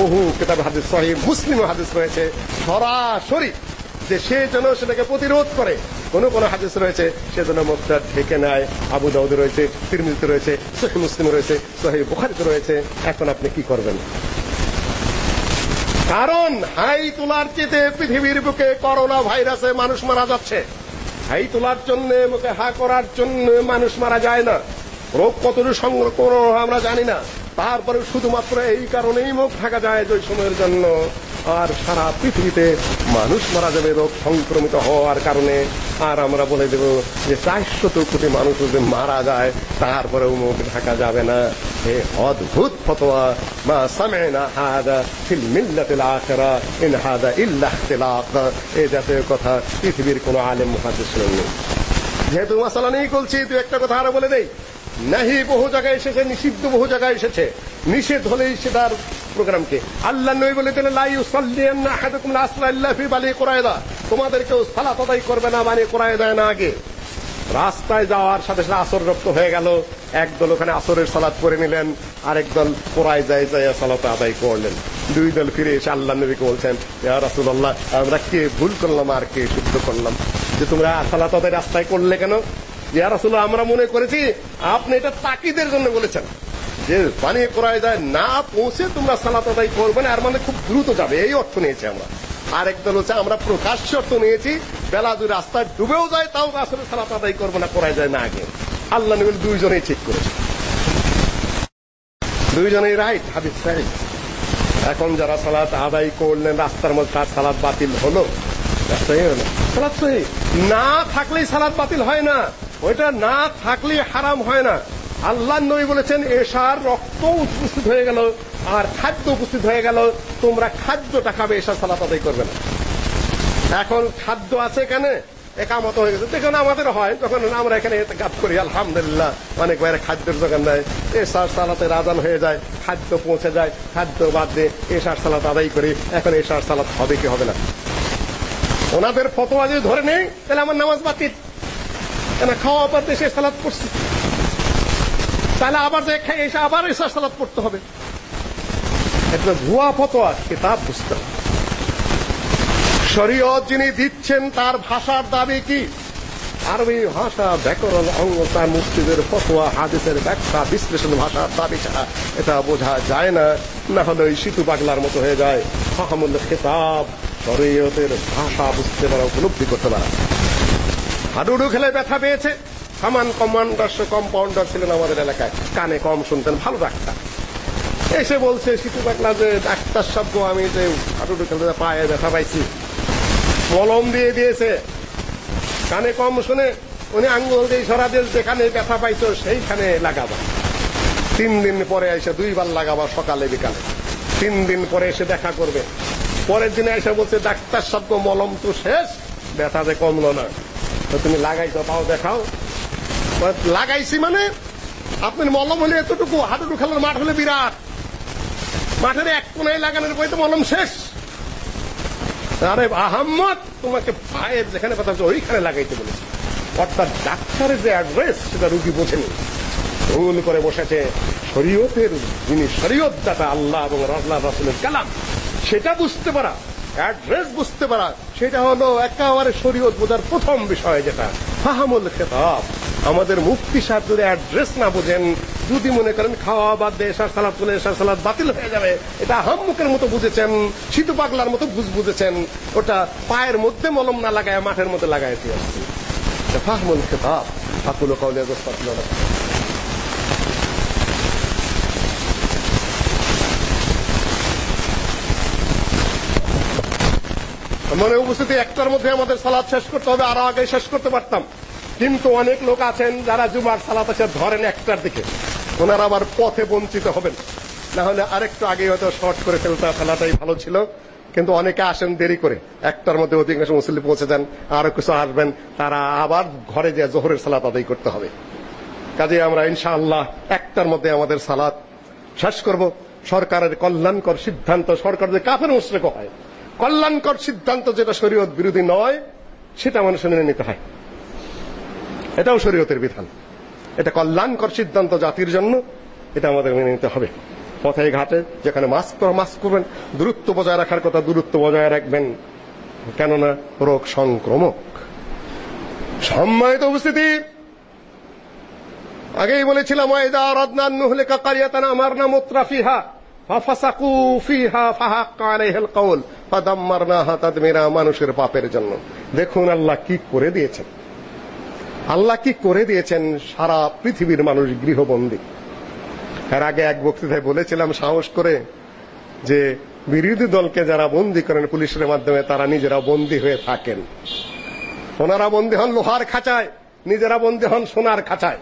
বহু কিতাব হাদিস, সহি মুসলিম হাদিস রয়েছে। সরাসরি যে সে যেন সেটাকে প্রতিরোধ করে, কোন কোন হাদিস রয়েছে, সে যেন মুখটা ঢেকে নেয়। আবু দাউদে রয়েছে, তিরমিজিতে রয়েছে, সহি মুসলিম রয়েছে, সহি বুখারিতে রয়েছে। এখন আপনি কি করবেন? কারণ হাই তোলার চেতে পৃথিবীর বুকে করোনা ভাইরাসে মানুষ মারা যাচ্ছে। হাই তোলার জন্য মুখে হা করার জন্য মানুষ মারা যায় না। রোগ কতটুকু সংরক্ষণ আমরা জানি না। তারপরে শুধুমাত্র এই কারণেই মুখ ঢাকা যায় যে সময়ের জন্য। আর সারা পৃথিবীতে মানুষ মারা যাবে, রোগ সংক্রমিত হওয়ার কারণে। আর আমরা বলে দেব যে চারশত কোটি মানুষ যদি মারা যায়, তারপরেও মুখ ঢাকা যাবে না। এ অদ্ভুত ফতোয়া। মা সামেনা হাদা ফিল মিল্লাতিল আখিরা, ইন হাদা ইল্লা ইখতিলাক এই জাতীয় কথা পৃথিবীর কোনো আলেম মুহাদ্দিস শুনেননি। যেহেতু মাসালা নেই বলছি তুই একটা কথা আরও বলে দেই। নাহি বহু জায়গায় এসেছে, নিষিদ্ধ বহু জায়গায় এসেছে। নিষেধ হলেই সেটার প্রোগ্রামকে। আল্লাহ নই বলে দিলে লাই সাল্লিয়ান আহাদুকুম আসরা ইল্লা ফি বালি কুরায়দা। তোমাদের কেউ সালাত আদায় করবে না মানে কুরায়দা না আগে। রাস্তায় যাওয়ার সাথে সাথে আসর রক্ত হয়ে গেল। একদল ওখানে আসরের সালাত করে নিলেন, আরেক দল কোরআয় যায় যায় সালাত আদায় করলেন। দুই দল ফিরে এসে আল্লাহ নবীকে বলছেন, ইয়া আমরা কে ভুল করলাম আর কে শুদ্ধ করলাম? যে তোমরা সালাত আদায় রাস্তায় করলে কেন? ইয়া রাসূলুল্লাহ, আমরা মনে করেছি, আপনি এটা তাকিদের জন্য বলেছেন। যে পানি করায় যায় না পৌঁছে তোমরা সালাত আদায় করবে না আর মানে খুব দ্রুত যাবে, এই অর্থ নিয়েছি আমরা। আরেক দল হচ্ছে, আমরা প্রকাশ্য অর্থ নিয়েছি, বেলা দুই রাস্তায় ডুবেও যায়, তাও আসলে সালাত আদায় করব না করায় যায় না আগে। আল্লাহ নবী দুইজনেই ঠিক করেছে দুইজনেই রাইট, হাদিস রাইট। এখন যারা সালাত আদায় করলেন, রাস্তার মধ্যে তার সালাত বাতিল হলো সালাত সহি। না থাকলেই সালাত বাতিল হয় না। ওইটা না থাকলে হারাম হয় না। আল্লাহ নবী বলেছেন, এশার রক্ত উপস্থিত হয়ে গেল, আর খাদ্য উপস্থিত হয়ে গেল, তোমরা খাদ্যটা খাবে, এশার সালাত আদায় করবে না। এখন খাদ্য আছে এখানে একামত হয়ে গেছে। দেখুন, আমাদের হয় তখন আমরা এখানে গাছ করি, আলহামদুলিল্লাহ, অনেক বাইরে খাদ্যের দোকান দেয় এসার সালাতে রাজান হয়ে যায়, খাদ্য পৌঁছে যায়, খাদ্য বাদ দিয়ে এসার সালাত আদায় করি, এখন এসার সালাত হবে কি হবে না? ওনাদের ফতোয়া যদি ধরে নেই, তাহলে আমার নামাজ বাতিল। কেন খাওয়া আবার দেশে সালাত পড়ছি। তাহলে আবার যে খাই এসে আবার এসার সালাত পড়তে হবে। এটা ভুয়া ফতোয়া, কিতাব বুঝতে হবে। শরীয়ত যিনি দিচ্ছেন, তার ভাষার দাবি কি? আরবি ভাষা ব্যাকরণ অঙ্গ, তার মুক্তিদের ফতোয়া, হাদিসের ব্যাখ্যা, বিশ্লেষণ ভাষার দাবি ছাড়া এটা বোঝা যায় না। না হলে ওই সিতু পাগলার মতো হয়ে যায়। ফাহামুল খেতাব, শরীয়তের ভাষা বুঝতে পারা, উপলব্ধি করতে পারা। হাডুডু খেলে ব্যথা পেয়েছে। সামান কমান্ডার কম্পাউন্ডার ছিলেন আমাদের এলাকায়। কানে কম শুনতেন, ভালো ডাক্তার। এসে বলছে সিতু পাগলা যে ডাক্তার শব্দ আমি যে হাডুডু খেলতে পায়ে ব্যথা পাইছি। মলম দিয়ে দিয়েছে। কানে কম শুনে উনি আঙ্গুল দিয়ে সরা দিয়ে যেখানে ব্যথা পাইছো, সেইখানে লাগাবা। তিন দিন পরে এসে দুইবার লাগাবা সকালে, বিকালে। তিন দিন পরে এসে দেখা করবে। পরের দিনে এসে বলছে, ডাক্তার শব্দ মলম তো শেষ। ব্যথা যে কমলো না। তো তুমি লাগাইছো তাও দেখাও। লাগাইছি মানে আপনার মলম হলে এতটুকু, হাঁটুটু খেলার মাঠ হলে বিরাট। মাঠের এক কোনায় লাগানোর পরে তো মলম শেষ। আরে আহম্মদ, তোমাকে পায়ের যেখানে কথা হচ্ছে ওইখানে লাগাইতে বলেছে। অর্থাৎ ডাক্তারের যে অ্যাড্রেস, সেটা রুগী বোঝেনি। ভুল করে বসেছে শরীয়তের যিনি শরীয়তদাতা, আল্লাহ এবং রাল্লাহ রাসুলের কালাম। সেটা বুঝতে পারা, অ্যাড্রেস বুঝতে পারা সেটা হলো একেবারে শরীয়ত বোঝার প্রথম বিষয় যেটা। ফাহামুল খেতাব। আমাদের মুফতি সাহেব যদি অ্যাড্রেস না বোঝেন, যদি মনে করেন খাওয়া বাদ দিয়ে এসার সালাদ তুলে এসার সালাদ বাতিল হয়ে যাবে, এটা হাম্মুকের মতো বুঝেছেন শীতু পাগলার মতো বুঝ বুঝেছেন, ওটা পায়ের মধ্যে মলম না লাগায়, মাঠের মধ্যে লাগায় দিয়ে আসছে। ফাহমুল খেতাব। আকুল কৌলে মনে উপস্থিতি, একটার মধ্যে আমাদের সালাদ শেষ করতে হবে, আরও আগে শেষ করতে পারতাম। কিন্তু অনেক লোক আছেন যারা জুমার সালাত এসে ধরেন একটার দিকে। ওনারা আবার পথে বঞ্চিত হবেন। না হলে আরেকটু আগে হয়তো শর্ট করে ফেলতে ফেলাটাই ভালো ছিল। কিন্তু অনেকে আসেন দেরি করে। একটার মধ্যে অধিকাংশ মুসলিম পৌঁছে যান, আরও কিছু আসবেন, তারা আবার ঘরে যে জোহরের সালাত আদায় করতে হবে। কাজে আমরা ইনশাআল্লাহ একটার মধ্যে আমাদের সালাত শেষ করব। সরকারের কল্যাণকর সিদ্ধান্ত, সরকার যে কাফের মুশরিক হয়। কল্যাণকর সিদ্ধান্ত যেটা শরীয়ত বিরোধী নয়, সেটা মানুষ মেনে নিতে হয়। এটাও শরীয়তের বিধান। এটা কল্যাণকর সিদ্ধান্ত জাতির জন্য, এটা আমাদের মেনে নিতে হবে। পথে ঘাটে যেখানে মাস্ক মাস্ক করবেন দূরত্ব বজায় রাখার কথা দূরত্ব বজায় রাখবেন, কেননা রোগ সংক্রমক। সম্মানিত উপস্থিতি, আগেই বলেছিলাম ওয়াইদা আরাদনা নুহলিকা ফাফাসাকু ফিহা ফাহাক্কা আলাইহিল কওল, ফাদাম্মারনাহা তাদমিরা মানুষের পাপের জন্য। দেখুন আল্লাহ কি করে দিয়েছেন। আল্লাহ কি করে দিয়েছেন সারা পৃথিবীর মানুষ গৃহবন্দী। এর আগে এক বক্তৃতায় বলেছিলাম সাহস করে যে বিরোধী দলকে যারা বন্দী করেন পুলিশের মাধ্যমে, তারা নিজেরা বন্দী হয়ে থাকেন। ওনারা বন্দী হন লোহার খাঁচায়, নিজেরা বন্দী হন সোনার খাঁচায়।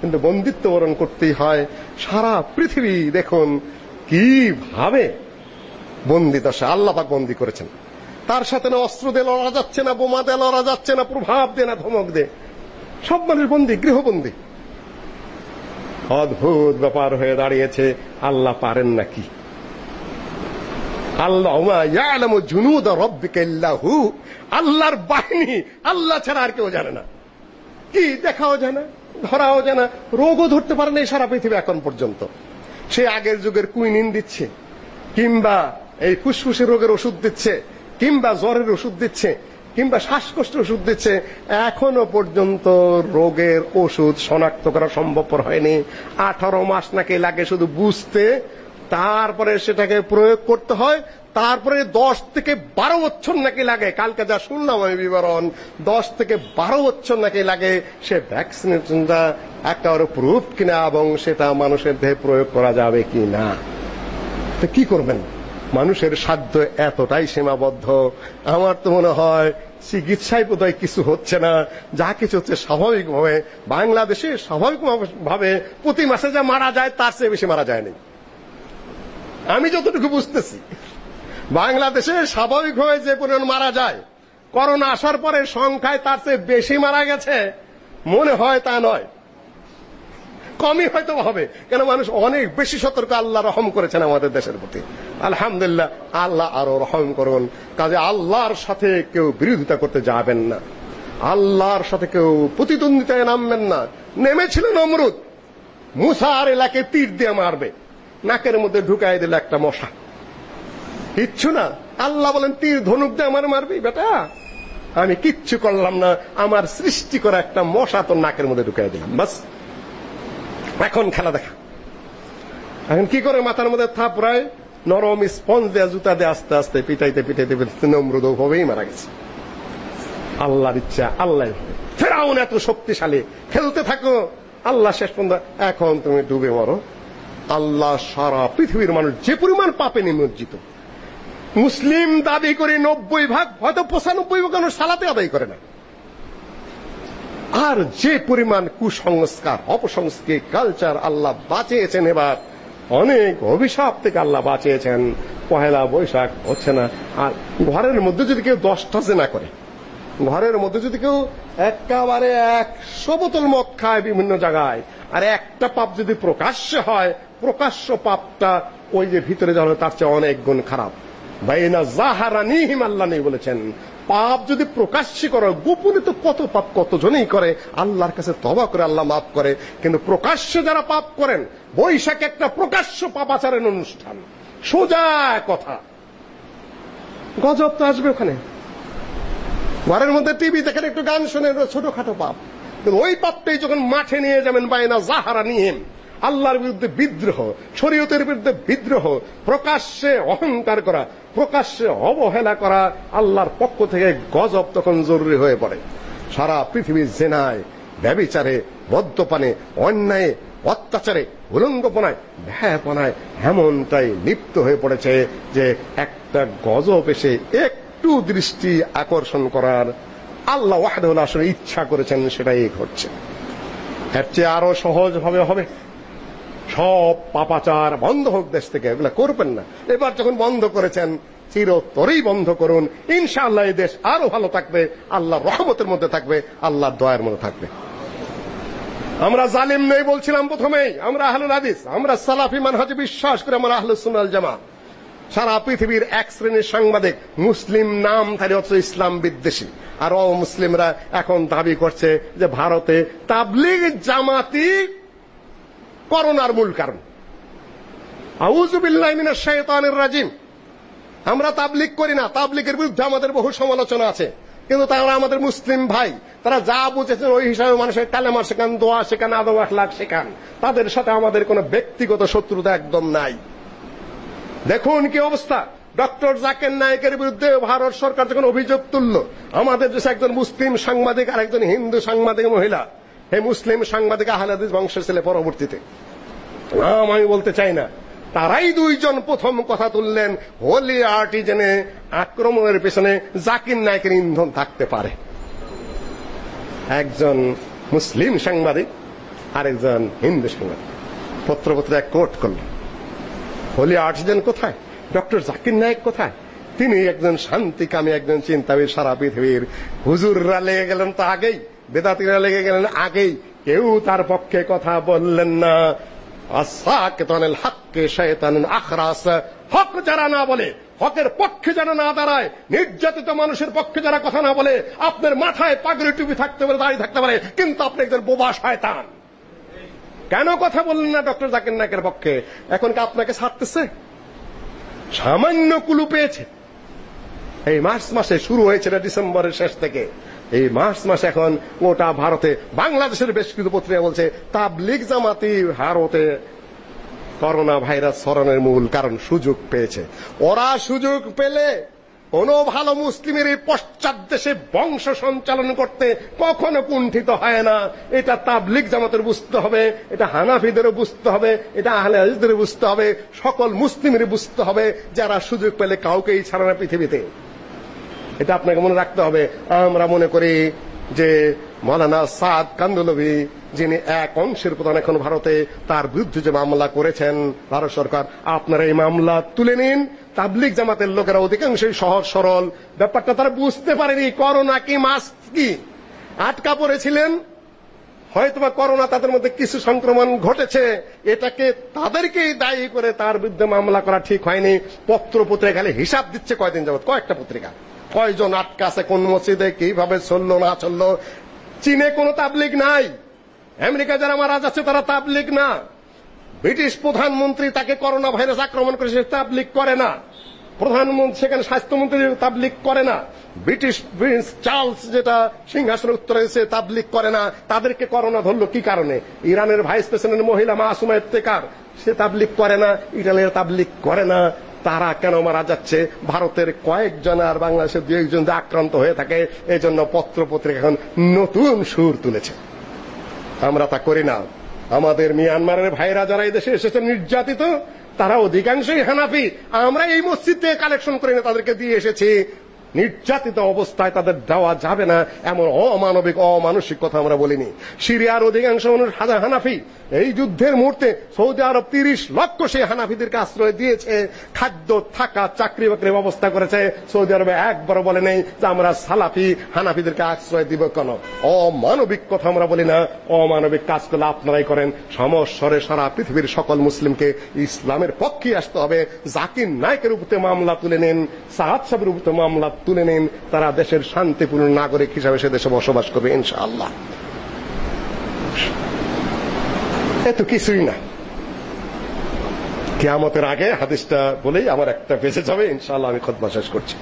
কিন্তু বন্দিত্ব বরণ করতেই হয় সারা পৃথিবী, দেখুন কীভাবে বন্দি দশা আল্লাহ পাক বন্দি করেছেন। তার সাথে না অস্ত্র দিয়ে লড়া যাচ্ছে না, বোমা দিয়ে লড়া যাচ্ছে না, প্রভাব দিয়ে না ধমক দিয়ে। সব মানুষ বন্দি, গৃহবন্দী। অদ্ভুত ব্যাপার হয়ে দাঁড়িয়েছে, আল্লাহ পারেন নাকি? আল্লাহ ইয়ালামু জুনুদ রাব্বিকা ইল্লাহু আল্লাহর বাহিনী, আল্লাহ ছাড়া আর কেউ জানে না। কি দেখাও যায় না ধরাও যায় না রোগও ধরতে পারে না এই সারা পৃথিবী এখন পর্যন্ত। সে আগের যুগের কুইনিন দিচ্ছে, কিংবা এই ফুসফুসের রোগের ওষুধ দিচ্ছে, কিংবা জ্বরের ওষুধ দিচ্ছে, কিংবা শ্বাসকষ্টের ওষুধ দিচ্ছে, এখনও পর্যন্ত রোগের ওষুধ শনাক্ত করা সম্ভবপর হয়নি। আঠারো মাস নাকি লাগে শুধু বুঝতে, তারপরে সেটাকে প্রয়োগ করতে হয় তারপরে দশ থেকে বারো বছর নাকি লাগে, কালকে যা শুনলাম আমি বিবরণ, দশ থেকে বারো বছর নাকি লাগে সে ভ্যাকসিনেশনটা একেবারে প্রুফ কিনা এবং সেটা মানুষের দেহে প্রয়োগ করা যাবে কি না তো কি করবেন? মানুষের সাধ্য এতটাই সীমাবদ্ধ। আমার তো মনে হয় চিকিৎসায় বোধহয় কিছু হচ্ছে না। যা কিছু হচ্ছে স্বাভাবিকভাবে, বাংলাদেশে স্বাভাবিকভাবে প্রতি মাসে যা মারা যায়, তার চেয়ে বেশি মারা যায়নি। আমি যতটুকু বুঝতেছি। বাংলাদেশে স্বাভাবিকভাবে যে পরিমাণ মারা যায়, করোনা আসার পরে সংখ্যায় তার চেয়ে বেশি মারা গেছে, মনে হয় তা নয়। কমই হয়তো হবে, কেন মানুষ অনেক বেশি সতর্ক আল্লাহ রহম করেছেন আমাদের দেশের প্রতি। আলহামদুলিল্লাহ, আল্লাহ আরও রহম করুন। কাজে আল্লাহর সাথে কেউ বিরোধিতা করতে যাবেন না। আল্লাহর সাথে কেউ প্রতিদ্বন্দ্বিতায় নামবেন না। নেমেছিল নমরুদ মুসার এলাকে তীর দিয়ে মারবে, নাকের মধ্যে ঢুকাই দিল একটা মশা। কিচ্ছু না। আল্লাহ বলেন, তীর ধনুক দিয়ে আমার মারবি, বেটা? আমি কিচ্ছু করলাম না। আমার সৃষ্টি করা একটা মশা তোর নাকের মধ্যে ঢুকাই দিলাম, বাস। এখন খেলা দেখা। এখন কি করে মাথার মধ্যে থাপড়ায়? নরম স্পঞ্জ দেয়া, জুতা দিয়ে আস্তে আস্তে পিটাইতে পিটাইতে পিটাইতে নমরুদ হবেই মারা গেছে। আল্লাহর ইচ্ছা আল্লাহ ফেরাউন এত শক্তিশালী। খেলতে থাকো। আল্লাহ শেষ পর্যন্ত, এখন তুমি ডুবে মরো। আল্লাহ সারা পৃথিবীর মানুষ যে পরিমাণ পাপে নিমজ্জিত মুসলিম দাবি করে নব্বই ভাগ, হয়তো পঁচানব্বই ভাগ মানুষ সালাতে আদায় করে না। আর যে পরিমাণ কুসংস্কার অপসংস্কৃতি কালচার আল্লাহ বাঁচিয়েছেন এবার, অনেক অভিশাপ থেকে আল্লাহ বাঁচিয়েছেন। পহেলা বৈশাখ হচ্ছে না। আর ঘরের মধ্যে যদি কেউ দশটা জেনা করে, ঘরের মধ্যে যদি কেউ একেবারে একশো বোতল মদ খায় বিভিন্ন জায়গায়, আর একটা পাপ যদি প্রকাশ্যে হয়, প্রকাশ্য পাপটা ওই যে ভিতরে যাওয়া তার চেয়ে অনেক গুণ খারাপ। বাইনা জাহারানিহিম আল্লাহ নেই বলেছেন। পাপ যদি প্রকাশ্যে করো, গোপনে তো কত পাপ কতজনেই করে। আল্লাহর কাছে তবা করে, আল্লাহ মাফ করে। কিন্তু প্রকাশ্যে যারা পাপ করেন, বৈশাখ একটা প্রকাশ্য পাপাচারের অনুষ্ঠান। সোজা কথা। গজব তো আসবে ওখানে। ঘরের মধ্যে টিভি দেখেন, একটু গান শুনে ছোটখাটো পাপ। কিন্তু ওই পাপটাই যখন মাঠে নিয়ে যাবেন, বাইনা জাহারা নিহিম। আল্লাহর বিরুদ্ধে বিদ্রোহ, শরীয়তের বিরুদ্ধে বিদ্রোহ, প্রকাশ্যে অহংকার করা, প্রকাশ্যে অবহেলা করা আল্লাহর পক্ষ থেকে গজব তখন জরুরি হয়ে পড়ে। সারা পৃথিবীর জেনায়, ব্যবিচারে মদ্যপানে অন্যায়ে, অত্যাচারে, উলঙ্গপনায়, ভ্যাপনায় এমনটাই লিপ্ত হয়ে পড়েছে যে একটা গজব এসে একটু দৃষ্টি আকর্ষণ করার আল্লাহ ওয়াহদাহুল আসলে ইচ্ছা করেছেন সেটাই ঘটছে। এর চেয়ে আরও সহজভাবে হবে সব পাপাচার বন্ধ হোক দেশ থেকে, এগুলো করবেন না। এবার যখন বন্ধ করেছেন, চিরতরেই বন্ধ করুন। ইনশাআল্লাহ এই দেশ আরও ভালো থাকবে, আল্লাহর রহমতের মধ্যে থাকবে, আল্লাহর দয়ার মধ্যে থাকবে। আমরা জালিম নেই বলছিলাম প্রথমেই, আমরা আহলুল হাদিস, আমরা সালাফি মানহাজে বিশ্বাস করে আমরা আহলুস সুন্নাল জামাত। সারা পৃথিবীর এক শ্রেণির সাংবাদিক, মুসলিম নাম তারি অথচ ইসলাম বিদ্বেষী। আর অমুসলিমরা এখন দাবি করছে যে ভারতে তাবলিগ জামাতি করোনার মূল কারণ। আউযু বিল্লাহি মিনাশ শাইতানির রাজিম। আমরা তাবলিগ করি না, তাবলিগের বিরুদ্ধে আমাদের বহু সমালোচনা আছে। কিন্তু তারা আমাদের মুসলিম ভাই, তারা যা বুঝেছেন ওই হিসাবে মানুষের কালেমা শেখান, দোয়া শেখান, আদব আখলাক শেখান। তাদের সাথে আমাদের কোনো ব্যক্তিগত শত্রুতা একদম নাই। দেখুন কি অবস্থা। ডক্টর জাকের নায়কের বিরুদ্ধে ভারত সরকার যখন অভিযোগ তুলল, আমাদের দেশে একজন মুসলিম সাংবাদিক আর একজন হিন্দু সাংবাদিক মহিলা এই মুসলিম সাংবাদিক আহলাদিস বংশের ছেলে পরবর্তীতে। নাম আমি বলতে চাই না। তারাই দুইজন প্রথম কথা তুললেন, হোলি আর্টিজেনে আক্রমণের পেছনে জাকির নায়কের ইন্ধন থাকতে পারে। একজন মুসলিম সাংবাদিক, আরেকজন হিন্দু সাংবাদিক। পত্রপত্র এক কোট করলেন। হোলি আর্টিজেন কোথায়? ডক্টর জাকির নায়ক কোথায়? তিনি একজন শান্তিকামী, একজন চিন্তাবিদ সারা পৃথিবীর হুজুররা লেগে গেলেন তো আগেই। বেদাতিরা লেগে গেলেন, আগেই কেউ তার পক্ষে কথা বললেন না। আসাকেতানিল হককে শয়তানুন আখরাস। হক যারা না বলে, হকের পক্ষে যেন না দাঁড়ায়, নির্যাতিত মানুষের পক্ষে যারা কথা না বলে, আপনার মাথায় পাগড়ি টুপি থাকতে পারে দাঁড়িয়ে থাকতে পারে, কিন্তু আপনি একজন বোবা শয়তান। কেন কথা বললেন না ডক্টর জাকির নাকের পক্ষে? এখন কি আপনাকে ছাড়তেছে? সামান্য কুলু পেয়েছে। এই মার্চ মাসে শুরু হয়েছিল ডিসেম্বরের শেষ থেকে। এই মার্চ মাস এখন গোটা ভারতে, বাংলাদেশের বেশ কিছু পত্রিকা বলছে, তাবলিগ জামাতি ভারতে করোনা ভাইরাস ছড়ানোর মূল কারণ সুযোগ পেয়েছে। ওরা সুযোগ পেলে কোন ভালো মুসলিমের এই পশ্চাৎ দেশে বংশ সঞ্চালন করতে কখনো কুণ্ঠিত হয় না। এটা তাবলিগ জামাতের বুঝতে হবে, এটা হানাফিদেরও বুঝতে হবে, এটা আহলে হাদিসদের বুঝতে হবে, সকল মুসলিমের বুঝতে হবে, যারা সুযোগ পেলে কাউকেই ছাড়া না পৃথিবীতে। এটা আপনাকে মনে রাখতে হবে। আমরা মনে করি যে মৌলানা সাদ কান্দলবি যিনি এক অংশের প্রধান এখন ভারতে, তার বিরুদ্ধে যে মামলা করেছেন ভারত সরকার, আপনারা এই মামলা তুলে নিন। তাবলিগ জামাতের লোকেরা অধিকাংশই সহজ, সরল। ব্যাপারটা তারা বুঝতে পারেনি, করোনা কি মাস্ক কি? আটকা পড়েছিলেন। হয়তোবা করোনা তাদের মধ্যে কিছু সংক্রমণ ঘটেছে। এটাকে তাদেরকেই দায়ী করে তার বিরুদ্ধে মামলা করা ঠিক হয়নি। পত্র পত্রিকা হিসাব দিচ্ছে কয়দিন যাবত কয়েকটা পত্রিকা। কয়জন আটকা আছে কোন মসজিদে, কীভাবে চলল, না চলল, চীনে কোনো তাবলিগ নাই। আমেরিকা যারা মারা যাচ্ছে, তারা তাবলিগ না। ব্রিটিশ প্রধানমন্ত্রী তাকে করোনা ভাইরাস আক্রমণ করে সে তাবলিগ করে না। প্রধানমন্ত্রী, সেখানে স্বাস্থ্যমন্ত্রী তাবলিগ করে না। ব্রিটিশ প্রিন্স চার্লস যেটা সিংহাসনের উত্তরে সে তাবলিগ করে না, তাদেরকে করোনা ধরলো কি কারণে? ইরানের ভাইস প্রেসিডেন্ট মহিলা মাসুমা ইফতেকার সে তাবলিগ করে না, ইটালির তাবলিগ করে না। তারা কেন মারা যাচ্ছে? ভারতের কয়েকজন আর বাংলাদেশের দু একজন আক্রান্ত হয়ে থাকে, এজন্য পত্র পত্রিকা এখন নতুন সুর তুলেছে। আমরা তা করি না। আমাদের মিয়ানমারের ভাইরা যারা এদেশে এসেছে নির্যাতিত, তারা অধিকাংশই হানাফি। আমরা এই মসজিদ থেকে কালেকশন করে তাদেরকে দিয়ে এসেছি। নির্যাতিত অবস্থায় তাদের দেওয়া যাবে না, এমন অমানবিক, অমানসিক কথা আমরা বলিনি। সিরিয়ার অধিকাংশ মানুষ হাজার হানাফি। এই যুদ্ধের মুহূর্তে সৌদি আরব তিরিশ লক্ষ সেই হানাফিদেরকে আশ্রয় দিয়েছে, খাদ্য, থাকা, চাকরি বাকরির ব্যবস্থা করেছে। সৌদি আরবে একবারও বলে নেই যে আমরা সালাফি হানাফিদেরকে আশ্রয় দিব কেন। অমানবিক কথা আমরা বলি না, অমানবিক কাজ করলে আপনারাই করেন। সমস্বরে সারা পৃথিবীর সকল মুসলিমকে ইসলামের পক্ষে আসতে হবে। জাকির নায়কের উপরে মামলা তুলে নেন, সাহাদ সাহেবের উপরে মামলা তুলে নিন, তারা দেশের শান্তিপূর্ণ নাগরিক হিসাবে সে দেশে বসবাস করবে, ইনশাআল্লাহ। এত কিছুই না। কেয়ামতের আগে হাদিসটা বলেই আমার একটা বেঁচে যাবে, ইনশাআল্লাহ আমি খোদবা শেষ করছি।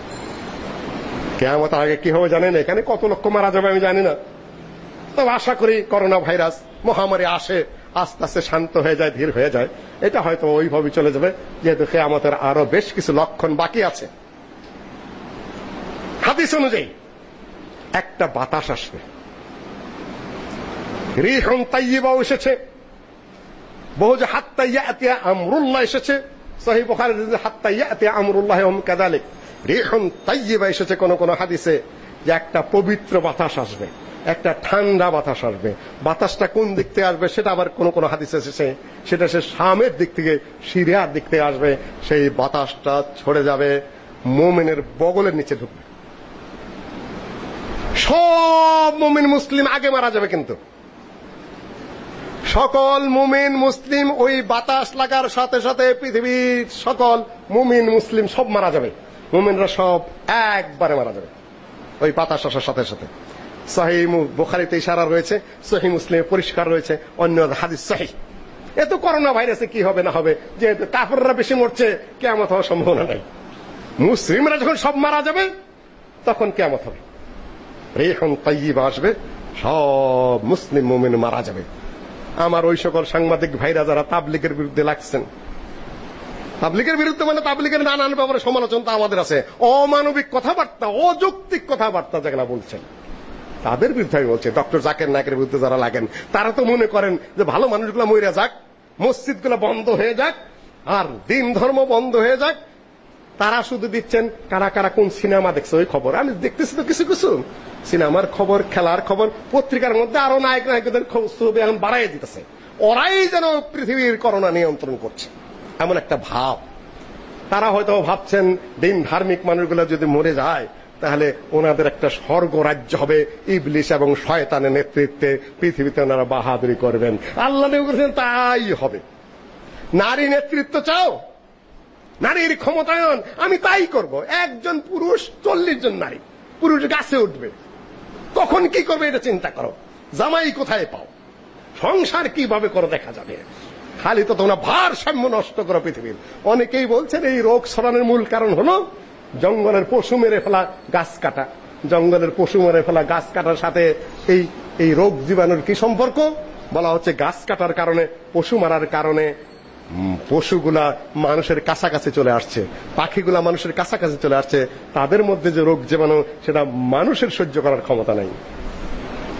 কেয়ামতের আগে কি হবে জানেন? এখানে কত লক্ষ মারা যাবে আমি জানি না। তবে আশা করি করোনা ভাইরাস মহামারী আসে, আস্তে আস্তে শান্ত হয়ে যায়, ধীর হয়ে যায়। এটা হয়তো ওইভাবে চলে যাবে, যেহেতু কেয়ামতের আরও বেশ কিছু লক্ষণ বাকি আছে। হাদিস অনুযায়ী, একটা বাতাস আসবে। রিহন তাইয়িবাও এসেছে। বহু যে হাত্তা ইয়াতিয়া আমরুল্লাহ এসেছে। সহিহ বুখারীর যে হাত্তা ইয়াতিয়া আমরুল্লাহ হুম কাযালিক। রিহন তাইয়িবা এসেছে কোন কোন হাদিসে যে একটা পবিত্র বাতাস আসবে, একটা ঠান্ডা বাতাস আসবে। বাতাসটা কোন দিক থেকে আসবে সেটা আবার কোন কোন হাদিসে এসেছে। সেটা সে শামের দিক থেকে সিরিয়ার দিক থেকে আসবে। সেই বাতাসটা ছড়ে যাবে, মোমেনের বগলের নিচে ঢুকবে। সব মুমিন মুসলিম আগে মারা যাবে কিন্তু। সকল মুমিন মুসলিম ওই বাতাস লাগার সাথে সাথে পৃথিবীর সকল মুমিন মুসলিম সব মারা যাবে। মুমিনরা সব একবারে মারা যাবে। ওই বাতাস আসার সাথে সাথে। সহি বুখারীতে ইশারা রয়েছে, সহি মুসলিমে পরিষ্কার রয়েছে, অন্য হাদিস সহি। এত করোনা ভাইরাসে কি হবে না হবে, যেহেতু কাফেররা বেশি মরছে কেমন হওয়ার সম্ভাবনা নাই। মুসলিমরা যখন সব মারা যাবে, তখন কেমন হবে। রেহন তাইয়িব আসবে, সব মুসলিম মুমিন মারা যাবে। আমার ওই সকল সাংবাদিক ভাইরা যারা তাবলিগের বিরুদ্ধে লাগছেন, তাবলিগের বিরুদ্ধে মানে তাবলিগের নানান ব্যাপারে সমালোচনা আমাদের আছে। অমানবিক কথাবার্তা, অযৌক্তিক কথাবার্তা যেগুলা বলছেন, তাদের বিরুদ্ধে আমি বলছি, ডক্টর জাকের নায়কের বিরুদ্ধে যারা লাগেন, তারা তো মনে করেন যে ভালো মানুষগুলো মরে যাক, মসজিদগুলো বন্ধ হয়ে যাক, আর দিন ধর্ম বন্ধ হয়ে যাক তারা শুধু দিচ্ছেন, কারা কারা কোন সিনেমা দেখছে, ওই খবর। আমি দেখতেছি তো কিছু কিছু। সিনেমার খবর, খেলার খবর, পত্রিকার মধ্যে আরও নায়ক নায়কদের ছবি এখন বাড়াই দিতেছে। ওরাই যেন পৃথিবীর করোনা নিয়ন্ত্রণ করছে। এমন একটা ভাব। তারা হয়তো ভাবছেন, দিন ধার্মিক মানুষগুলো যদি মরে যায়, তাহলে ওনাদের একটা স্বর্গ রাজ্য হবে। ইবলিশ এবং শয়তানের নেতৃত্বে পৃথিবীতে ওনারা বাহাদুরি করবেন। আল্লাহ বলেছেন, তাই হবে। নারী নেতৃত্ব চাও? নারীর ক্ষমতায়ন, আমি তাই করব। একজন পুরুষ, চল্লিশ জন নারী। পুরুষ গাছে উঠবে। কখন কি করবে এটা চিন্তা করো। জামাই কোথায় পাও? সংসার কীভাবে করে দেখা যাবে? খালি তো তোমরা ভারসাম্য নষ্ট করো পৃথিবীর। অনেকেই বলছেন, এই রোগ ছড়ানোর মূল কারণ হলো জঙ্গলের পশু মেরে ফেলা গাছ কাটা। জঙ্গলের পশু মেরে ফেলা গাছ কাটার সাথে এই এই রোগ জীবাণুর কি সম্পর্ক? বলা হচ্ছে গাছ কাটার কারণে, পশু মারার কারণে পশুগুলা মানুষের কাছাকাছি চলে আসছে, পাখিগুলা মানুষের কাছাকাছি চলে আসছে, তাদের মধ্যে যে রোগ জীবাণু, সেটা মানুষের সহ্য করার ক্ষমতা নাই।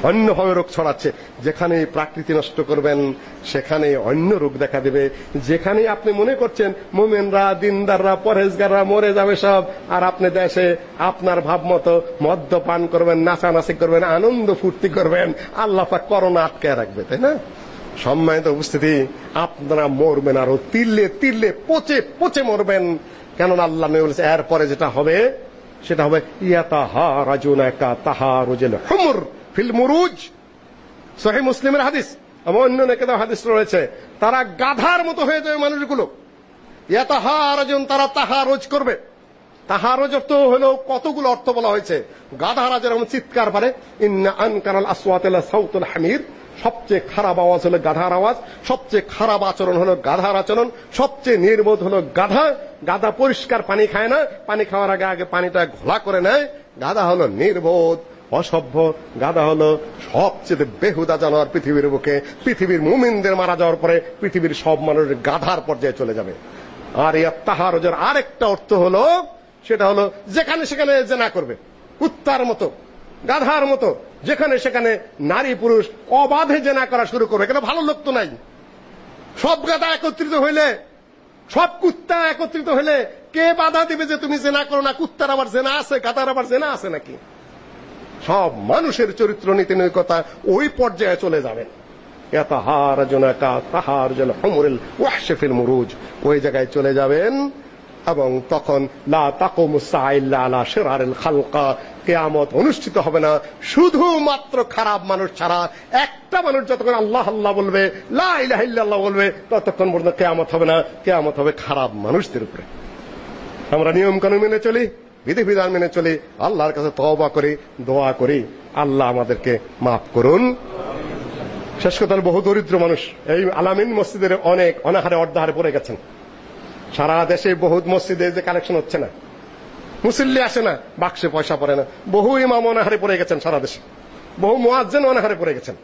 অন্যভাবে রোগ ছড়াচ্ছে, যেখানে প্রাকৃতি নষ্ট করবেন, সেখানে অন্য রোগ দেখা দেবে। যেখানে আপনি মনে করছেন, মোমেনরা, দিনদাররা পরেজগাররা মরে যাবে সব, আর আপনি দেশে আপনার ভাব মতো মদ্যপান করবেন, নাচানাচি করবেন, আনন্দ ফুর্তি করবেন, আল্লাহ করোনা আটকে রাখবে, তাই না? সম্মানিত উপস্থিতি, আপনারা মরবেন আরও তিল্লে তিল্লে পচে পচে মরবেন। কেননা আল্লাহ নবী বলেছে, এরপরে যেটা হবে, সেটা হবে ইয়াতাহারাজুনাকা তাহারুজুল হুমর ফিল মুরুজ। সহিহ মুসলিমের হাদিস, এবং অন্য নেকেদার হাদিস রয়েছে। তারা গাধার মতো হয়ে যাবে মানুষগুলো। ইয়াতাহারাজুন, তারা তাহারুজ করবে। তাহারুজ অর্থ হলো, কতগুলো অর্থ বলা হয়েছে। গাধারা যেরকম চিৎকার পারে, ইন্না আনকারাল আসওয়াতিল সাউতুল হামির সবচেয়ে খারাপ আওয়াজ হলো গাধার আওয়াজ, সবচেয়ে খারাপ আচরণ হলো গাধার আচরণ, সবচেয়ে নির্বোধ হলো গাধা। গাধা পরিষ্কার পানি খায় না, পানি খাওয়ার আগে আগে পানিটা ঘোলা করে নেয়। গাধা হলো নির্বোধ, অসভ্য। গাধা হলো সবচেয়ে বেহুদা জানোয়ার পৃথিবীর বুকে। পৃথিবীর মুমিনদের মারা যাওয়ার পরে পৃথিবীর সব মানুষ গাধার পর্যায়ে চলে যাবে। আর এই তাহারজের আরেকটা অর্থ হলো, সেটা হলো যেখানে সেখানে জেনা করবে। কুত্তার মতো, গাধার মতো। যেখানে সেখানে নারী পুরুষ অবাধে জেনা করা শুরু করবে। কেন ভালো লোক তো নাই। সব গাধা একত্রিত হইলে, সব কুত্তা একত্রিত হইলে কে বাধা দিবে যে তুমি জেনা করো না? কুত্তার আবার জেনা আছে গাধার আবার জেনা আছে নাকি? সব মানুষের চরিত্র, নীতি, নৈকতা ওই পর্যায়ে চলে যাবে। ইয়াতাহারাজুনাকা তাহারজুল হুমুরিল ওয়াহশিফিল মুরুজ। ওই জায়গায় চলে যাবেন এবং তখন লা তাকুমু সাইল্লা আলা শিরারিল খালকা কিয়ামত অনুষ্ঠিত হবে না। শুধুমাত্র খারাপ মানুষ ছাড়া একটা মানুষ যতক্ষণ আল্লাহ আল্লাহ বলবে, লা বলবে, ততক্ষণ পর্যন্ত কিয়ামত হবে না। কেয়ামত হবে খারাপ মানুষদের উপরে। আমরা নিয়ম কানুন মেনে চলি, বিধিবিধান মেনে চলি, আল্লাহর কাছে তওবা করি, দোয়া করি। আল্লাহ আমাদেরকে মাফ করুন। শেষ কথা বহু দরিদ্র মানুষ। এই আলামিন মসজিদের অনেক অনাহারে অর্ধাহারে পড়ে গেছেন। সারা দেশে বহুত মসজিদে যে কালেকশন হচ্ছে না। মুসল্লি আসে না, বাক্সে পয়সা পড়ে না। বহু ইমাম অনাহারে পড়ে গেছেন সারা দেশে। বহু মুয়াজ্জিন অনাহারে পড়ে গেছেন।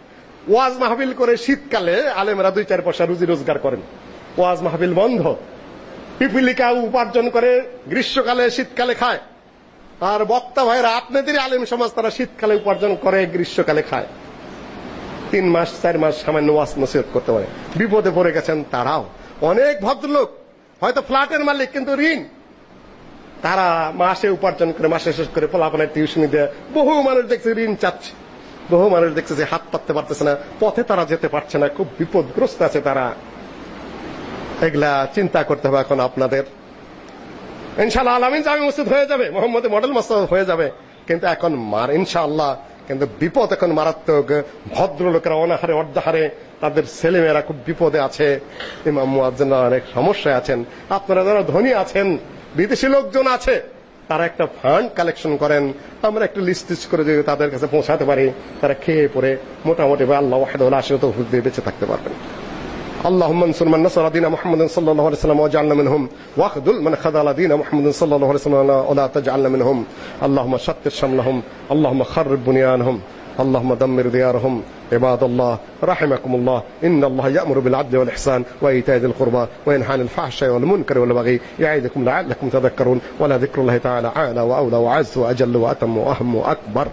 ওয়াজ মাহফিল করে শীতকালে আলেমরা দুই চার পয়সা রুজি রোজগার করেন। ওয়াজ মাহফিল বন্ধ। পিপিলিকা উপার্জন করে গ্রীষ্মকালে শীতকালে খায়। আর বক্তা ভাইরা আপনাদের আলেম সমাজ, তারা শীতকালে উপার্জন করে, গ্রীষ্মকালে খায়। তিন মাস, চার মাস সামান্য ওয়াজ নসিহত করতে পারে। বিপদে পড়ে গেছেন তারাও। অনেক ভদ্রলোক, হয়তো ফ্ল্যাটের মালিক, কিন্তু ঋণ তারা মাসে উপার্জন করে, মাসে শেষ করে ফলাফলের টিউশনি দেয়। বহু মানুষ দেখছে ঋণ চাচ্ছে। বহু মানুষ দেখছে যে হাত পাততে পারতেছে না, পথে তারা যেতে পারছে না, খুব বিপদগ্রস্ত আছে তারা। এগুলা চিন্তা করতে হবে এখন আপনাদের। ইনশাআল্লাহ আলামিন জামি মসজিদ হয়ে যাবে, মোহাম্মদ মডেল মসজিদ হয়ে যাবে। কিন্তু এখন মার, ইনশাআল্লাহ, কিন্তু বিপদ এখন মারাত্মক। ভদ্রলোকেরা অনাহারে, অর্ধাহারে, তাদের ছেলেমেয়েরা খুব বিপদে আছে। ইমাম মুয়াজ্জিনরা অনেক সমস্যায় আছেন। আপনারা যারা ধনী আছেন বিদেশি লোকজন আছে তারা একটা ফান্ড কালেকশন করেন আমরা একটা লিস্ট লিস্ট করে যদি তাদের কাছে পৌঁছাতে পারি তারা খেয়ে পড়ে মোটামুটি আল্লাহ ওয়াহিদুল আশিরত দিয়ে বেঁচে থাকতে পারবেন اللهم انصر من نصر دين محمد صلى الله عليه وسلم واجعلنا منهم واخذل من خذل دين محمد صلى الله عليه وسلم ولا تجعلنا منهم اللهم شتت شملهم اللهم خرب بنيانهم اللهم دمر ديارهم. عباد الله رحمكم الله. إن الله يأمر بالعدل والإحسان وإيتاء ذي القربى وينهى عن الفحشاء والمنكر والبغي. يعظكم لعلكم تذكرون. ولا ذكر الله تعالى أعلى وأولى وعز وأجل وأتم وأهم وأكبر.